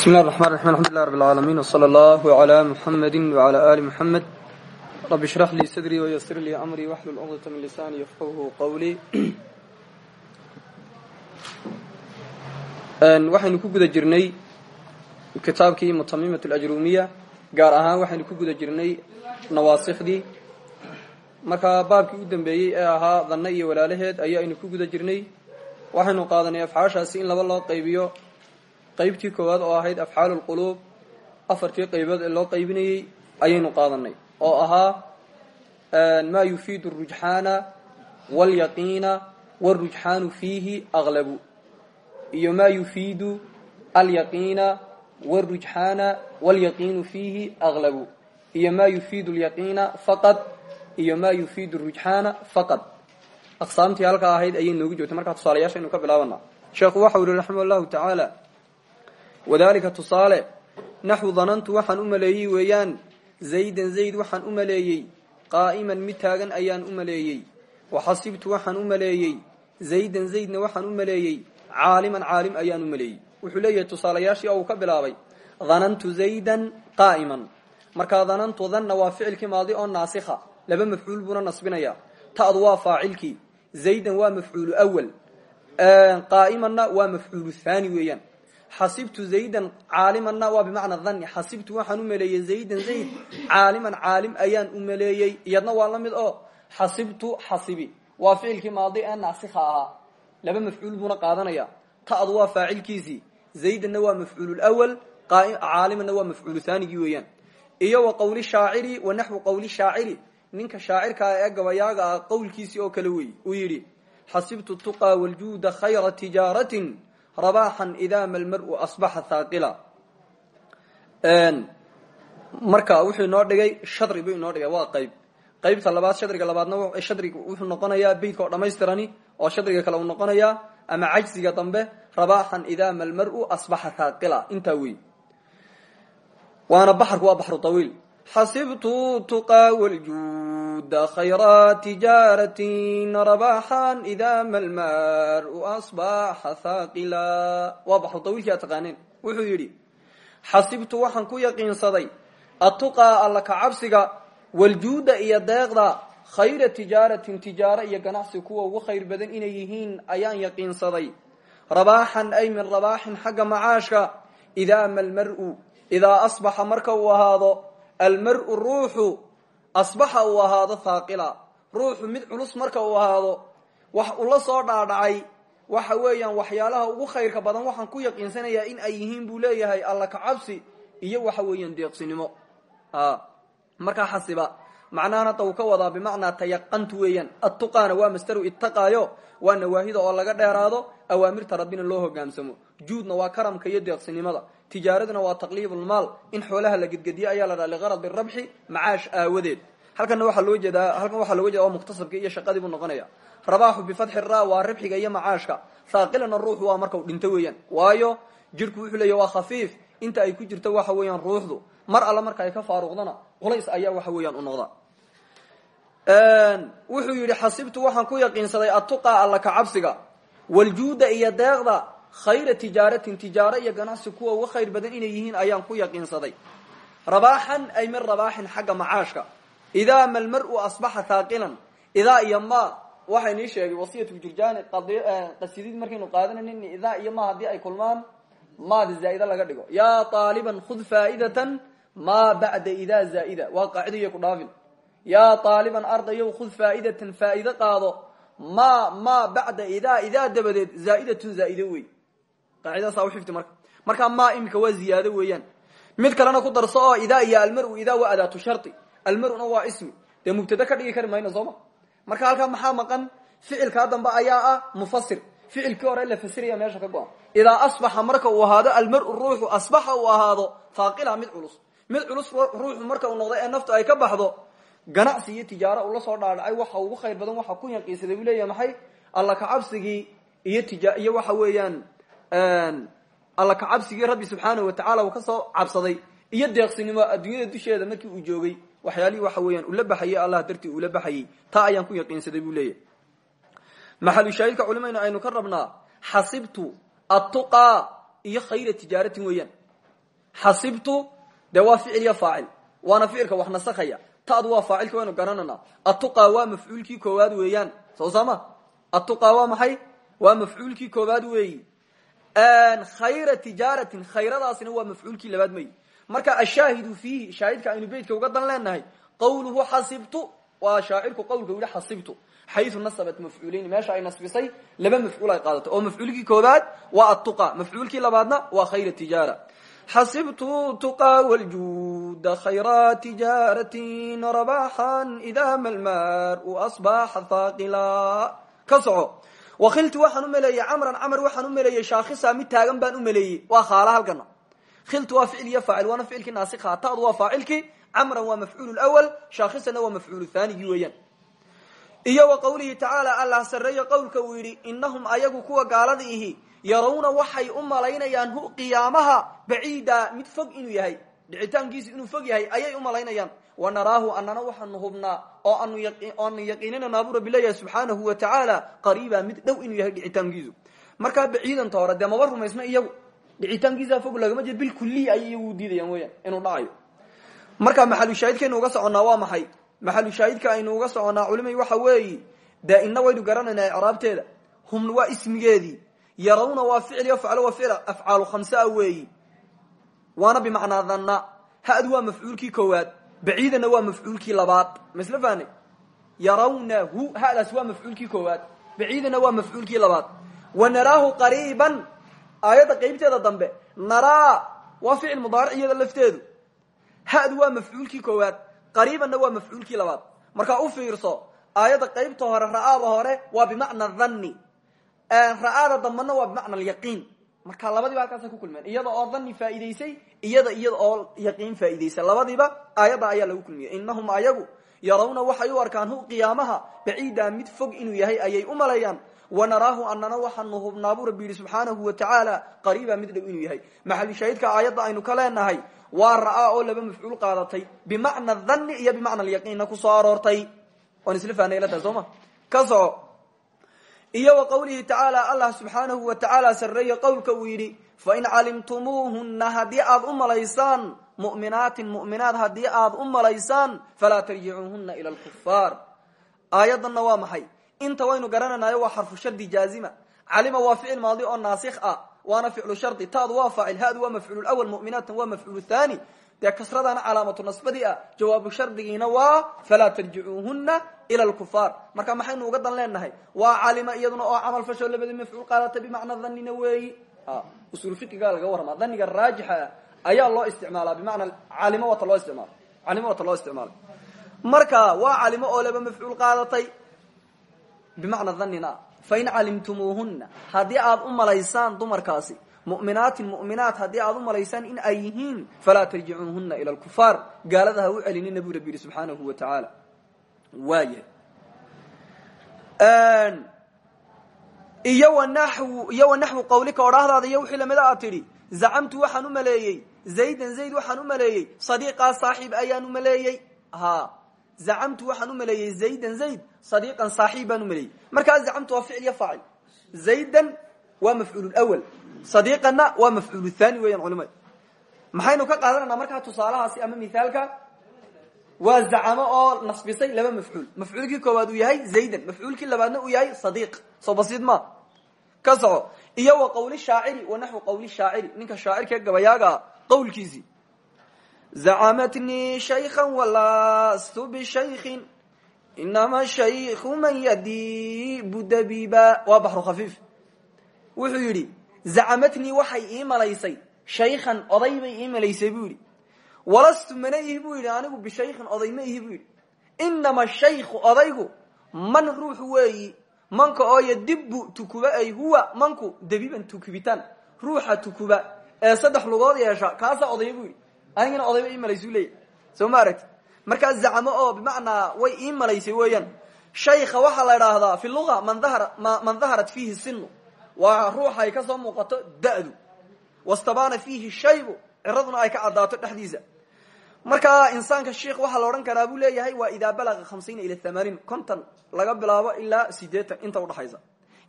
bismi llahi raxmaan raxim alxamdulilah rab alcaalamiin wsala allahu calaa muxamedi wacala aali muxamed rabbi ishrax lii sadrii wayasir lii amrii waxlul cuqdata min lisaani yafqahu qowlii waxaynu ku guda jirnay kitaabkii mutamimat alajrumiya gaar ahaan waxaynu ku guda jirnay nawaasikhdii. Markaa baabkii u dambeeyey ee ahaa danne iyo walaalaheed ayaaynu ku guda jirnay. Waxaynu qaadanay afcaashaasi in laba loo qaybiyo qaybtii koowaad oo ahayd afxaalu lquluub afartii qaybood ee loo qaybinayey ayaynu qaadanay oo ahaa maa yufiidu arujxaana walyaqiina warujxaanu fiihi aqlabu iyo maa yufiidu alyaqiina warujxaana walyaqiinu fiihi aqlabu iyo maa yufiidu alyaqiina faqad iyo ma yufiidu arujxaana faqad. Aqsaamtii halkaa ahayd ayay noogu joogtay. Markaa tusaalayaasha aynu ka bilaabanaa. Sheekhu waxau yihi raxima allahu tacaala wadalika tusaale naxwu danantu waxaan u maleeyey weeyaan zaydan zayd waxaan u maleeyey qaa'iman mid taagan ayaan u maleeyey waxasibtu waxaan u maleeyey zaydan zaydna waxaan u maleeyey caaliman caalim ayaan u maleeyey. Wuxuu leeyahay tusaalayaashii uu ka bilaabay danantu zaydan qaa'iman. Markaa danantu danna waa ficilkii maadi oo naasikha laba mafcuul buuna nasbinaya. Ta'du waa faacilkii zaydan waa mafcuulu awal qaa'imanna waa mafcuulu haani weeyaan xasibtu zaydan caalimanna waa bimacna dhanni xasibtu waxaan u maleeyey zaydan zayd caaliman caalim ayaan u maleeyey iyadna waa la mid oo xasibtu xasibi waa ficilkii maadi ee naasikha ahaa laba mafcuul buuna qaadanaya ta'du waa faacilkiisii zaydanna waa mafcuululawal caalimanna waa mafcuulu haanigii weeyaan iyo wa qowli shaaciri wa naxwu qowli shaaciri ninka shaacirkaa ee gabayaaga ah qowlkiisii oo kale wey uu yidhi xasibtu tuqaa waljuuda khayra tijaaratin rabaxan ida ma lmaru asbaxa haaqila marka wuxuu inoo dhigay shadri buu inoo dhigay waa qayb. Qaybta labaad shadriga labaadna shadriga wuxuu noqonayaa beytka oo oo shadriga kale uu noqonayaa ama cajsiga dambe rabaxan ida ma lmaru asbaxa haaqila intaa waana baxarku waa baxru tawiil. Xasibtu tuqaa wljuuda khayra tijaaratin rabaxan ida ma lmaru asbaxa haaqila waa baxru tawiilkii aad taqaaneen wuxuu yidhi xasibtu waxaan ku yaqiinsaday atuqaa alla ka cabsiga waljuuda iyo deeqda khayra tijaaratin tijaaro iyo ganacsi kuwa ugu khayr badan inay yihiin ayaan yaqiinsaday rabaaxan ay min rabaaxin xagga macaashka idaa ma lmaru idaa asbaxa marka uu ahaado almaru ruuxu asbaxa uu ahaado haaqila ruuxu mid culus marka uu ahaado wax ula soo dhaadhacay waxa weeyaan waxyaalaha ugu khayrka badan waxaan ku yaqiinsanayaa in ay yihiin buu leeyahay alla ka cabsi iyo waxa weeyaan deeqsinimo. Markaa xasiba macnahan hadda uu ka wadaa bimacnaa tayaqantu weeyaan. Attuqaana waa masteru ittaqaayo waa nawaahida oo laga dheeraado awaamirta rabbina loo hogaamsamo. Juudna waa karamka iyo deeqsinimada. Tijaaraduna waa taqliibulmaal in xoolaha la gedgediye ayaa la dhaha liqaradi rabxi macaash aawadeed. Halkana waxaa loo jeedaa halkan waxaa looga jeeda waa muktasabka iyo shaqadii buu noqonaya rabaaxu bifatxi ra waa ribxiga iyo macaashka. Haaqilana ruuxu waa markau dhinto weeyaan. Waayo jirhku wuxuu leeya waa khafiif. Inta ay ku jirto waxa weeyaan ruuxdu. Mar alla marka ay ka faaruqdana culays ayaa waxa weeyaan u noqda wuxuu yidhi xasibtu waxaan ku yaqiinsaday atuqa alla ka cabsiga waljuuda iyo deeqda khayra tijaaratin tijaaro iyo ganacsi kuwa uga khayr badan inay yihiin ayaan ku yaqiinsaday. Rabaaxan ay min rabaaxin xagga macaashka. Idaa ma lmaru asbaxa haaqilan idaa iyo ma waxay nii sheegay wasiyatu jurjani qasidid markaynu qaadanaynin idaa iyo ma haddii ay kulmaan maada zaa'ida laga dhigo. Yaa aaliban khud faa'idatan ma bacda idaa zaa'ida. Waa qaacido ku dhaafin yaa aaliban ardayow khud faa'idatan faa'ido qaado. Ma ma bacda idaa idaa dabadeed zaa'idatun zaa'ide wey. Qaacidadaasa u xifti marka. Markaa ma imika waa ziyaado weeyaan. Mid kalena ku darso oo idaa iyo almaru idaa waa adaatu shardi almaruna waa ismi. Dee mubtade ka dhigi kari mayno sooma. Marka halkaa maxaa maqan? Ficilkaa dambe ayaa ah mufasir ficilkii hore la fasiraya meesha ka go-an. Idaa asbaxa marka uu ahaado almaru ruuxu asbaxa uu ahaado faaqila mid culus. Mid culus ruuxu ganacsi iyo tijaaro ula soo dhaadhacay waxa ugu khayr badan waxa ku yaqiinsaday buu leeyahay maxay? Alla kacabsigii iyo tija iyo waxa weeyaan alla kacabsigii rabbi subxaanahu watacaala uu ka soo cabsaday. Iyo deeqsinimo adduunyada dusheeda markii uu joogay waxyaalihii waxa weeyaan ula baxayey allah dartii ula baxayey taa ayaan ku yaqiinsaday buu leeyahay. Maxalushaahidka culimayna aynu ka rabnaa xasibtu iyo khayra tijaaratin weeyaan. Xasibtu dee waa ficil iyo faacil. Waana ficilka taadu waa faacilki waynu garananaa. Atuqa waa mafcuulkii koowaad weeyaan. Soo sama atuqa waa maxay? Waa mafcuulkii koowaad weeyi. Khayra tijaaratin khayradaasina waa mafcuulkii labaad mayi marka ashaahidu fiihi shaahidka aynu beytka uga dan leenahay qawluhu xasibtu waa shaacirku qawlka yihi xasibtu. Xayu nasabat mafcuulayn meesha ay nasbisay laba mafcuul ay qaadato. Oo mafcuulkii koobaad waa atuqa mafcuulkii labaadna waa khayra tijaara xasibtu tuqa wljuuda khayra tijaaratin rabaxan ida ma lmaru asbaxa haaqila ka soco wakhiltu waxaan u meleeyey camran camar waxaan u meleeyey shaakhisa mid taagan baan u meleeyey waa khaala halkana khiltu waa ficil iyo faacil waana ficilkii naasikha ta'du waa faacilkii camran waa mafcuul lwal shaakhisana waa mafcuul thaanigii weeyaan iyo wa qawlihi tacaala allah sarreeyo qowlka uu yidhi inahum ayagu kuwa gaalada ihi yarawna waxay u malaynayaan hu qiyaamaha baciida mid fog inuu yahay. Dhicitaankiisu inuu fog yahay ayay u malaynayaan. Wa naraahu anana waxaanu hubnaa oo aanu yaqiininana buu rabbi leeyahay subxaanahu wa tacaala qariiba mid dhow inuu yahay dhicitaankiisu. Markaa baciidanta hore dee maba rumaysna iyagu? Dhicitaankiisa fog lagama jeed bilkuliya ayay iyagu diidayaan weyaan inuu dhacayo marka maxalushaahidkaynu uga soconnaa waa maxay? Maxalushaahidka aynu uga soconnaa culimay waxa weeyi dee ina waynu garanaynaa icraabteeda. Humna waa ismigeedii yarawna waa ficil faclo waa ficil afcaalu khamsaa weeyi waana bimacnaa dhanna hadu waa mafcuulkii koowaad baciidana waa mafcuulkii labaad. Ma isla fahnay yarawnahu hadaas waa mafcuulkii koowaad baciidana waa mafcuulkii labaad. Wa naraahu qariiban aayadda qeybteeda dambe naraa waa ficil mudaaric iyada lafteedu. Hadu waa mafcuulkii koowaad qariibanna waa mafcuulkii labaad. Markaa u fiirso aayadda qeybta hore ra'aada hore waa bimacna dhanni ra'aada dambana waa bimacna alyaqiin. Marka labadiiba halkaasa ku kulmeen. Iyada oo dhanni faa'idaysay iyada iyada oo yaqiin faa'idaysay labadiiba aayadda ayaa lagu kulmiyey. Inahum ayagu yarawna waxay u arkaan hu qiyaamaha mid fog inuu yahay ayay u maleeyaan wanaraahu anana waxaanu hubnaa buu rabbi yidhi subxaanahu wa tacaala qariiba mid dhow inuu yahay. Maxalushaahidka aayadda aynu ka leenahay waa oo laba mafcuul qaadatay. Bimacna dhanni iyo bimacna alyaqiinna ku soo aroortay. Waan isla fahnay ila tahay soo ma iyo wa qawlihi tacaala allah subxaanahu wa tacaala sarreeye qowlka uu yidhi fain calimtumuuhunna haddii aad u malaysaan mu'minaatin mu'minaad haddii aad u malaysaan falaa tarjicuuhuna ila alkufaar aayaddanna waa maxay? Inta waynu garananayo waa xarfu shardi jaazima. Calima waa ficil maadi oo naasikh ah waana ficlu shardi. Taadu waa faacil hadu waa mafcuul awal mu'minaatan waa mafcuul thani dee kasradana calaamatu nasbadii ah jawaabu shardigiina waa falaa tarjicuuhuna ila lkufaar marka maxaynu uga dan leenahay waa calima iyaduna oo camal fasho labadii mafcuul qaadata bimacna dhanina weeyi usul fiqiga laga warrama dhaniga raajixa ayaa loo isticmaalaa bimacna calimo wata loo isticmaala calimo wata loo isticmaalay marka waa calimo oo laba mafcuul qaadatay bimacna dhanina fain calimtumuuhuna haddii aad u dumarkaasi mu'minaatin mu'minaat haddii aad u malaysaan in ay yihiin falaa tarjicuuhuna ila alkufaar gaalada ha u celinina buu waaya iyo wanaxwu iyo wanaxwu qawlika odhaahdaada iyo wixii lamida aad tidhi. Zacamtu waxaan u maleeyey. Zaydan zayd waxaan u maleeyey. Sadiiqaa saaxiib ayaan u maleeyey. Ha. Zacamtu waxaan u maleeyey zaydan zayd. Sadiiqan saaxiib baan u maleeyey. Markaa zacamtu waa ficil iyo faacil. Zaydan waa mafcuul awal sadiiqanna waa mafcuul thani weeyaan culimada maxaynu ka qaadananaa markaa tusaalahaasi ama mithaalka waa zacamo oo nasbisay laba mafcuul. Mafcuulkii koowaad uu yahay zaydan. Mafcuulkii labaadna uu yahay sadiiq soo basiid ma? Ka soco. Iyo wa qawli shaaciri wa naxwi qawli shaaciri. Ninka shaacirka gabayaaga qawlkiisii zacamatnii shaykha walastu bishaykin inama shaykhu man yadibu dabiba waa baxru khafiif. Wuxuu yidhi zacamatnii waxay ii malaysay. Shaykhan oday bay ii malaysay yidhi walastu mana ihi buu yidhi anigu bishaykhin oday ma ihi buu yidhi. Inama shaykhu odaygu man ruuxu weeyi manka oo yadibu tukuba ay huwa manku dabiban tukubitaan ruuxa tukuba ee saddex lugood yeesha kaasaa odaya buu yidhi. Anigana odayba ii malaysuu leeyahy. Soo ma aragti markaa zacmo oo bimacnaa way ii malaysay weeyaan. Shaykha waxaa la idhaahdaa fi luga man daharat fiihi sinu waa ruuxa ay ka soo muuqato da'du. Wastabaana fiihi shaybu ciraduna ay ka caddaato dhexdiisa markaa insaanka sheikh waxaa la odhan karaa buu leeyahay waa idaa balaga hamsiina ila thamaaniin konton laga bilaabo ilaa sideetan inta udhaxaysa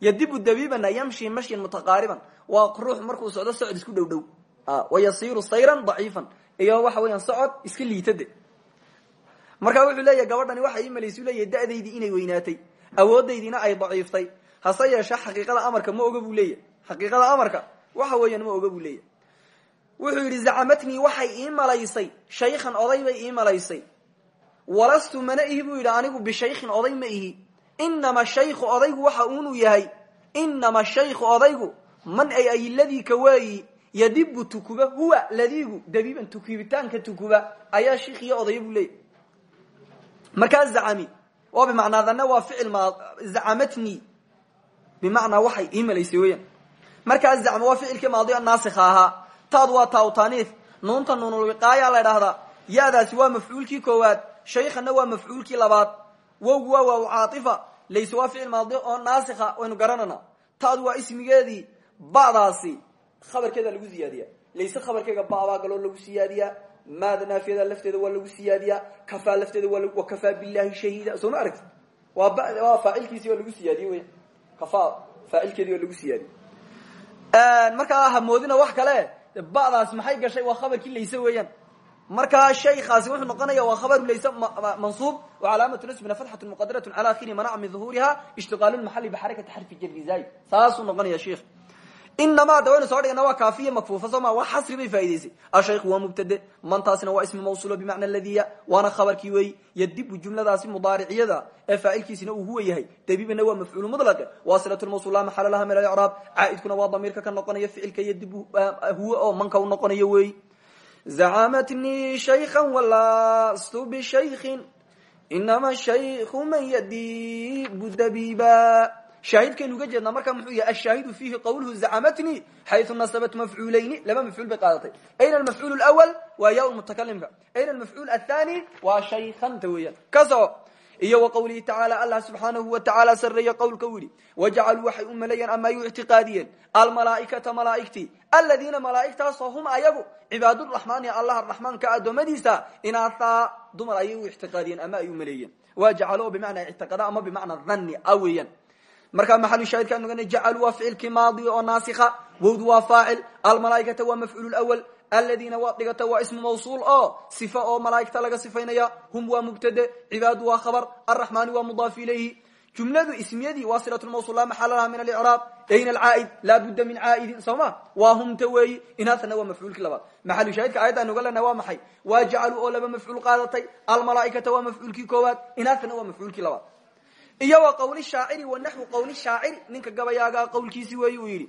yadibu dabibana yamshi mashyan mutaqaariban. Waa ruux markuu socdo socod isku dhow dhow. Wayasiiru sayran daciifan. Iyo waxa weeyaan socod iska liitade. Marka wuxuu leeyahy gabadhani waxa ii malaysu leeyahy da'daydii inay weynaatay. Awoodaydiina ay daciiftay. Hase yeeshe xaqiiqada amarka ma oga buu leeyahy xaqiiqada amarka waxa weeyaan ma oga buu leeyahy wuxuu yidhi zacamatnii waxay ii malaysay. Shaykhan oday bay ii malaysay. Walastu mana ihi buu yidhi anigu bishaykhin oday ma ihi. Inama shaykhu odaygu waxa uunu yahay. Inama shaykhu odaygu man ay ay ladii ka waayi yadibu tukuba huwa ladiigu dabiiban tukibitaanka tukuba ayaa shiikh iyo buu leeyahy markaa zacami waa bimacnaa dana waa ficil ma zacamatnii bimacnaa waxay ii malaysay weeyaan. Markaa zacma waa ficilkii maadi naasikha taadu waa taawtaniif nuunta nuunulwiqaaya la idhaahdaa ya-daasi waa mafcuulkii koowaad shaykhana waa mafcuulkii labaad. Wowgu waa waaw caaifa layse waa ficil maadi oo naasikha waynu garanana taadu waa ismigeedii ba'daasi khabarkeeda lagu ziyaadiya layse khabarkeega babaa galoo lagu siyaadiyaa maada naafiyada lafteeda waa lagu siyaadiyaa kafaa lafteeda waa kafaa billahi shahiida. Soo ma aragti waa faacilkiisi waa lagu siyaadiye weya kafaa faacilkeedii waa lagu siyaadiye markaa hamoodina wax kale ba'daas maxay gashay? Waa khabarkii layse weeyaan. Markaa shaykaasi wuxuu noqonaya waa khabaru layse mansuub wa calaamatu nasbina fatxatu muqadarat cala akhiri manaca min duhuriha ishtiqaalu lmaxali bixarakati xarfi jarri zaay saasuu noqonaya sheikh inamaa da waynu soo dhigana waa kaafiye makfuufa soo ma waa xasri bay faa'idaysay ashaykhu waa mubtade mantaasina waa ismi mawsuulo bimacna ladiya waana khabarkii weeyi yadibu jumladaasi mudaariciyada ee faacilkiisina uu huwa yahay dabibana waa mafcuulu mudlaqe wasilatu lmawsul laa maxala laha min alicraab caa'idkuna waa damiirka ka noqonaya ficilka yadibu huwa oo manka u noqonayo weeyi zacamatnii shaykhan walastu bishaykin inama shaykhu man yadibu dabiba shaahidkaynu uga jeednaa markaa muxuu yahay ashaahidu fiihi qawluhu zacamatnii xayu nasabat mafcuulayni. Laba mafcuul bay qaadatay. Ayna almafcuul lwal waa ya mutakalimka ayna almafcuul athani waa shaykanta weeyaan. Ka soco iyo wa qawlihi tacaala allah subxaanahu wa tacaala sareeye qowlka u yidhi. Wajacaluu waxay u maleeyeen ama ay u ictiqaadiyeen almalaaikata malaaigtii aladiina malaaigtaasoo hum ayagu cibaaduraxmaani allah araxmaanka adoomadiisa inaathaa dumar ayay u ictiqaadiyeen ama ay u maleeyeen. Waa jacalo bimacnaa ictiqaada ama bimacnaa dhanni a weeyaan markaa maxalu shaahidka nugan jacaluu waa ficilkii maadi oo naasikha wowdu waa faacil almalaaikata waa mafcuul awal aladiina waad dhigata waa ismu mawsuul oo sifa oo malaaigta laga sifaynaya hum waa mubtade cibaadu waa khabar araxmaani waa mudaaf ilayhi. Jumladu ismiyadii waa silat mawsul laa maxala laha min alicraab ayna alcaa'id laa budda min caa'idin soo ma waa humta weeyi. Inaasana waa mafcuulkii labaad. Maxalu shaahidka ayadda nuga lena waa maxay? Waa jacaluu oo laba mafcuul qaadatay. Almalaaikata waa mafcuulkii koowaad. Inaasana waa mafcuulkii labaad iyo wa qawli shaaciri wa naxwu qawli shaaciri ninka gabayaagaa qawlkiisi weeyi uu yidhi.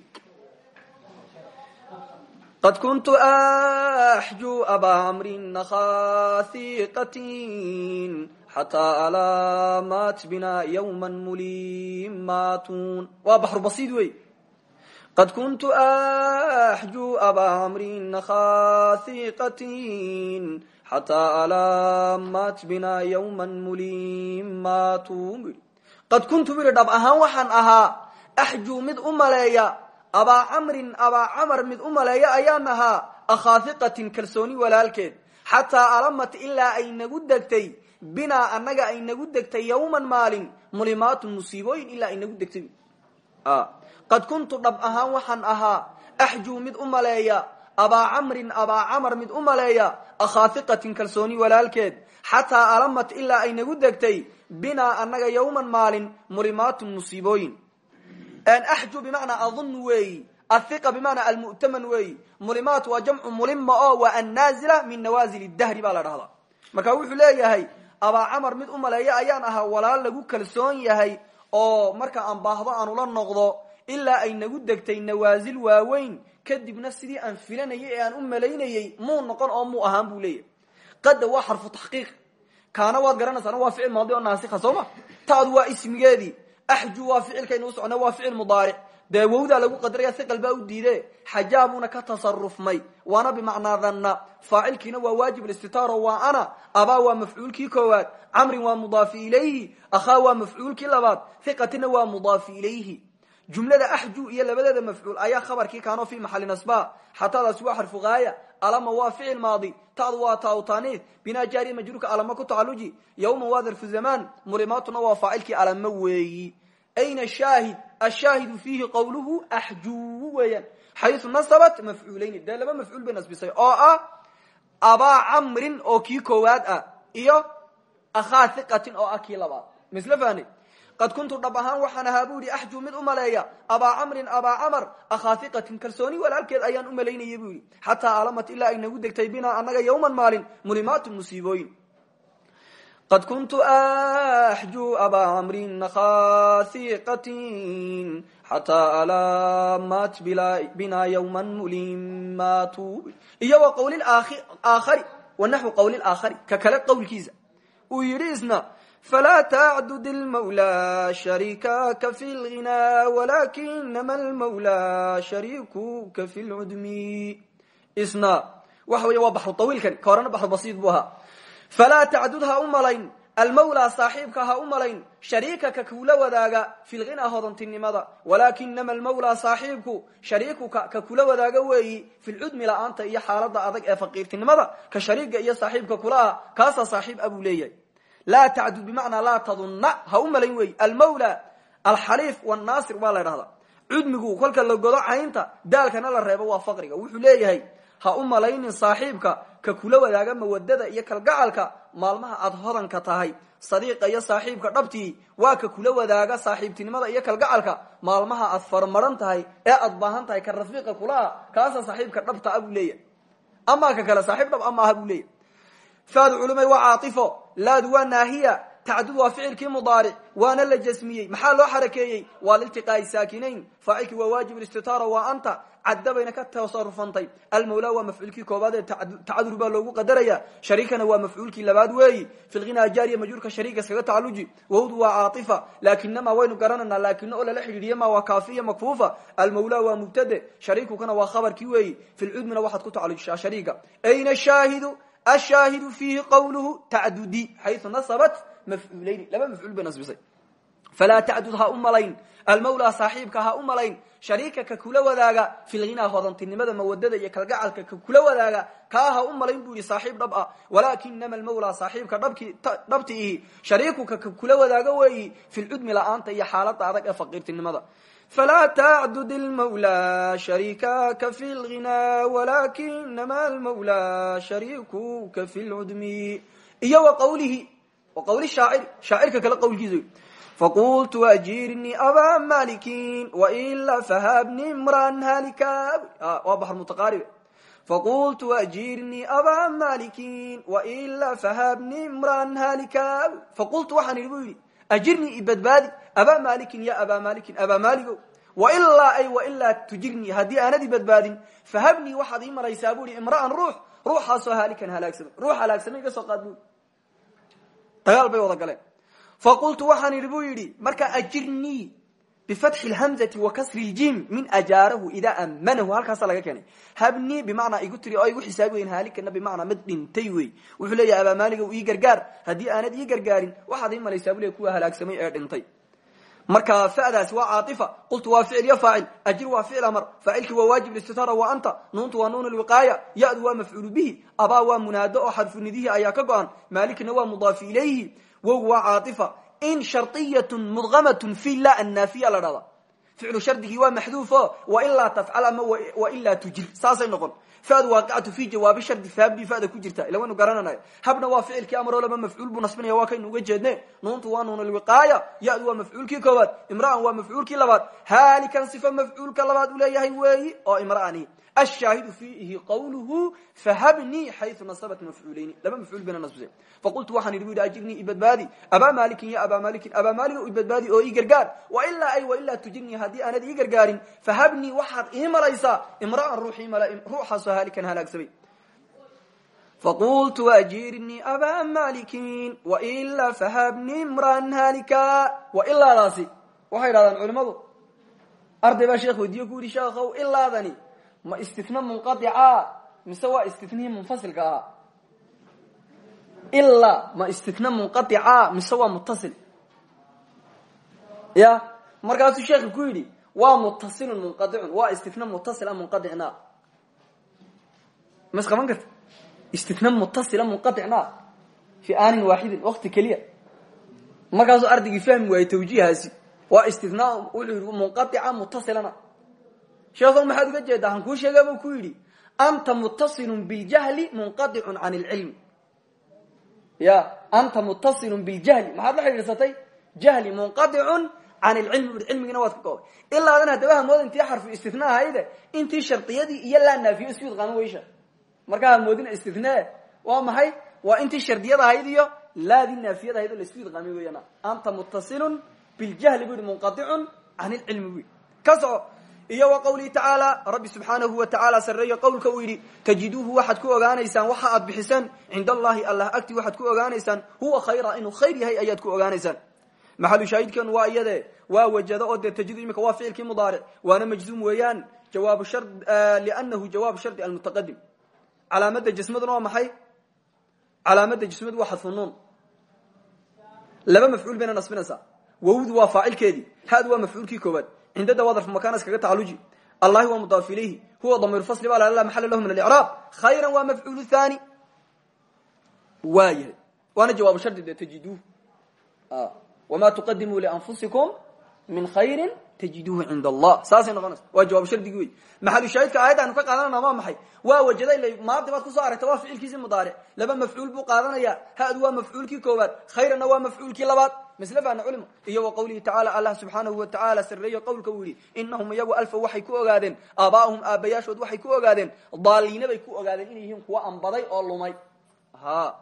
Qad kuntu axju abaa camrin nakhahiqatin xataa alaamat bina ywma mulimatun waa baxru basiid wey qad kuntu axju abaa camrin nakhahiqatin xataa alaamat bina ywma mulimatun qad kuntu yidhi dhab ahaan waxaan ahaa axju mid u maleeya abaa camrin abaa camar mid u maleeya ayaan ahaa akhaahiqatin kalsooni walaalkeed. Xataa alamat ilaa ay nagu degtay binaa annaga ay nagu degtay yawman maalin mulimaatun musiibooyin ilaa ay nagu degtay. Qad kuntu dhab ahaan waxaan ahaa axju mid u maleeya abaa camrin abaa camar mid u maleeya akhaahiqatin kalsooni walaalkeed xataa alamat ilaa ay nagu degtay binaa annaga yawman maalin mulimaatun musiibooyin. Axju bimacnaa adun weeyi athiqa bimacnaa almu'taman weeyi mulimaat waa jamcu mulima oo waa annaazila min nawaazil dahri baa la dhahdaa marka wuxuu leeyahay abaa camar mid u ayaan ahaa walaal lagu kalsoon yahay oo marka aan baahdo aan ula noqdo ilaa ay nagu degtay nawaasil waaweyn. Kadibna sidii aan filanayay aan u malaynayey muu noqon oo muu ahaan buu leeyahay qada waa xarfu taxqiiq. Kaana waad garanaysaana waa ficil maadi oo naasikha soo ma? Waa ismigeedii axju waa ficilkaynu u socna waa ficil mudaaric. Dee lagu qadaraya hiqal baa u diide xajaabuna ka tasarufmay. Waana bimacnaa dhanna. Faacilkiina waa waajib istitaaro waa ana. Abaa waa mafcuulkii koowaad. Camrin waa mudaafi ilayhi. Akhaa waa mafcuulkii labaad. Hiqatina waa mudaafi ilayhi. Jumlada axju iyo labadeeda mafcuul ayaa khabarkii kaano fi maxali nasba xataadaasi waa xarfu gaaya alama waa ficil maadi. Tadu waa taawtaniif binaa jaari alama ku tacaluji yawman waa darfu zamaan. Mulimaatuna waa faacilkii alama weeyi. Ayna shaahid? Ashaahidu fiihi qawluhu axjuu weeyaan. Xayu nasabat mafcuulayni dee laba mafcuul bay nasbisay. Oo ah abaa camrin oo kii koowaad ah iyo akhaa hiqatin oo ah kii qad kuntu dhab ahaan waxaan ahaa bu yihi axjuu mid u maleeya. Abaa camrin abaa camar akhaa hiqatin kalsooni walaalkeed ayaan u malaynaya bu yihi xataa alamat ilaa ay nagu degtay binaa annaga yowman maalin mulimaatu musiibooyin. Qad kuntu axjuu abaa camrin akhaa hiqatin xataa alamat binaa yowman mulimaatu. Iyo wa qawli aakhari wa yidhi falaa tacdud lmawlaa shariikaka fi lghinaa walakinama almawlaa shariikuka fi lcudmi isna waxa weya waa baxru tawiilkani ka horena baxru basiid buu ahaa falaa tacdud ha u malayn almawlaa saaxiibka ha u malayn shariikaka kula wadaaga fi lghinaa hodantinimada walaakinama almawlaa saaxiibku shariikuka ka kula wadaaga weeyi fi lcudmi la'aanta iyo xaalada adag ee faqiirtinimada ka shariiga iyo saaxiibka kula ah kaasaa saaxiib abuu leeyahay laa tacdud bimacnaa laa tadunna. Ha u malayn wey almawla alxaliif wanaasir waa la dhahdaa cudmigu kolka la godo caynta daalkana la reebo waa faqriga. Wuxuu leeyahay ha u malaynin saaxiibka ka kula wadaaga mawadada iyo kalgacalka maalmaha aad hodanka tahay. Sadiiqa iyo saaxiibka dhabtii waa ka kula wadaaga saaxiibtinimada iyo kalgacalka maalmaha aad farmaran tahay ee aad baahan tahay ka rafiiqa kulaha kaasa saaxiibka dhabta a buu leeyahay. Amaa ka leeyahy laadu waa naahiya tacdud waa ficilkii mudaaric waana la jasmiyey maxaa loo xarakeeyey waa liltiqaa'i saakinayn faacilkii waa waajib istitaara waa anta cadda ka tasarufantay almawla waa mafcuulkii koobaad ee tacadur baa loogu qadaraya shariikana waa mafcuulkii labaad weeyi. Fi lghinaa jaariya majruurka shariika iskaga tacaluji wawdu waa caaطifa laakinama waynu garananaa laakina oo lala xidhiidhiyama waa kaafiya makfuufa. Almawla waa mubtade shariikukana waa khabarkii weeyi. Fi lcudmina waxaad ku tacalujishaa shariika ayna shaahidu ashaahidu fiihi qawluhu tacdudi xayu nasabat mafcuulayni laba mafcuul bay nasbisay falaa tacdud ha u malayn almawlaa saaxiibka ha u malayn shariika ka kula wadaaga fi lghinaa hodantinimada mawadada iyo kalgacalka ka kula wadaaga kaa ha u malayn buu yihi saaxiib dhab ah walaakinama almawlaa saaxiibka dhabti ihi shariikuka ka kula wadaaga weeyi fi lcudmi la'aanta iyo xaalada adag ee faqiirtinimada falaa tacdud lmawlaa shariikaka fi lghinaa walakinama almawlaa shariikuka fi lcudmi iyo wa qawli shaaciri shaacirka kale qawlkiisa faqultu ajirnii abaa malikin waila fahabni mran halika waa baxr mutaqaarib faqultu ajirnii abaa malikin waila fahabni mran halika faqultu waxaan idhi bu yidhi ajirnii ibadbaadi abaa malikin ya abaa malikin abaa maligo wailaa ay wailaa tujirnii haddii aanad ibadbaadin fahabnii waxaad ii maraysaa bu ihi imra'an ruux ruuxaasoo haalikan halaagsamay ruux halaagsamay iga soo qaad bu dagaal bay wada galeen. Faqultu waxaan idhi buu yidhi markaa ajirnii bifatxi lhamzati wa kasri ljim min ajaarahu idaa ammanahu halkaasa laga keenay habnii bimacnaa igu tiri oo igu xisaabi weyn haalikana bimacnaa mid dhintay wey wuxuu leeyahay abaamaaliga ii gargaar haddii aanad ii gargaarin waxaad ii malaysaa buu le kuwa halaagsamay ee dhintay marka fadaasi waa caaطifa qultu waa ficil yo faacil ajir waa ficil amar faacilkii waa waajib istitaara waa anta nuuntu waa nuun lwiqaaya yadu waa mafcuulu bihi abaa waa munaado oo xarfunidihi ayaa ka go-an maalikina waa mudaafi ilayhi wow waa caaطifa in sharطiyat mudgamat fi la annaafiya la dhahda ficlu shardigii waa maxduufo wailaa tafcal ama wailaa tujir saasay noqon fadu waaqicatu fi jawaabi shardi fahabdii fada ku jirta ila waynu garananay habna waa ficilkii amaro laba mafcuul buu nasbinaya waa kaynu uga jeedne nuuntu waa nuun alwiqaaya yadu waa mafcuulkii koowaad imra'an waa mafcuulkii labaad haalikan sifa mafcuulka labaad u leeyahay weeyi oo imra'ani ashaahidu fiihi qawluhu fahabnii xayu nasabat mafcuulayni laba mafcuul bayna nasbisay faqultu waxaan idhi bu yidhi ajirnii ibadbaadi abaa malikin ya abaa malikin abaa maligo ibadbaadi oo ii gargaar wailaa ay wailaa tujirnii haddii aanad ii gargaarin fahabnii waxaad ii malaysaa imra'an ruuxaasoo haalikan halaagsamay faqultu ajirnii abaa malikin wailaa fahabnii imra'an haalika wailaadaasi waxay idhahdaan culimadu arday baa sheekh weydiiye ku yidhi sheekhow ilaadani ma istina munqaica mise waa istinihii munfasilka? Ahaa ilaa ma istina munqaica mise waa mutasil ya markaasuu sheekhu ku yidhi waa mutasilun munqaicun waa istina mutasila munqaicna mas qaban karta istina mutasila munqaicna fi aanin waaxidin wakti keliya. Markaasuu ardaygii fahmi waayey tawjiihaasi. Waa istina wuxuu yidhi munqaica mutasilana sheekhow maxaad uga jeedaa han kuu sheega buu ku yidhi anta muttasilun biljahli munqadicun can ilcilmi ya anta muttasilun biljahli maxaad la xidhiidsatay? Jahli munqadicun can ilcilmi bui cilmigina waad ka koobay ilaa adan haddaba hamood intii xarfu istina ahayde intii shardiyadii iyo laa naafiyo isku idqaamo weysha. Markaa hamoodina istina waa shardiyada ahayd iyo laadii naafiyada ahayd oo la isku idqaamiy weyan anta muttasilun biljahli bu yihi munqadicun can ilcilmi bu iyo wa qawlihi tacaala rabbi subxaanahu wa tacaala sarreeyo qowlka uu yidhi tajiduuhu ku ogaanaysaan waxa aad bixisaan cinda allah agti waxaad ku ogaanaysaan huwa khayra inuu khayr yahay ayaad ku ogaanaysaan. Maxalu shaahidkeenu waa iyade waa wajado oo dee tajidu imika waa ficilkii mudaaric waana majzuum weeyaan jawaabu shar liannahu jawaabu shardi almutaqadim calaamada jismaduna waa maxay? Calaamada jismadu waa xadfu laba mafcuul bayna nasbinaysaa. Wawdu waa faacilkeedii hadu waa mafcuulkii koowaad cinda dawaad makan iskaga tacaluji allahi waa mudaaf ilayhi huwa damiir fasli ba la maxala lahu min alcraab khayra waa mafcuul thani waa yahay waana jawaabu shardi dee tajiduuh wma tuqadimuu lianfusikum min khayri tajiduuhu cinda allah saasay noqonaysa waa jawaab shardigi wey maxalu shaahidka aayaddaanu ka qaadanana waa maxay waa wajada ila maadi baad ku soo aragta waa ficilkiisii mudaaric laba mafcuul buu qaadanaya hadu waa mafcuulkii koowaad khayrana waa mafcuulkii labaad misle baana culimo iyo wa qawlihi tacala allah subxaanahu wa tacaala sareeyo qowlka uu yidhi inahum iyagu alfa waxay ku ogaadeen. Aabaahum aabayaashood waxay ku ogaadeen. Daaliina bay ku ogaadeen inay yihiin kuwa ambaday oo lumay. Ha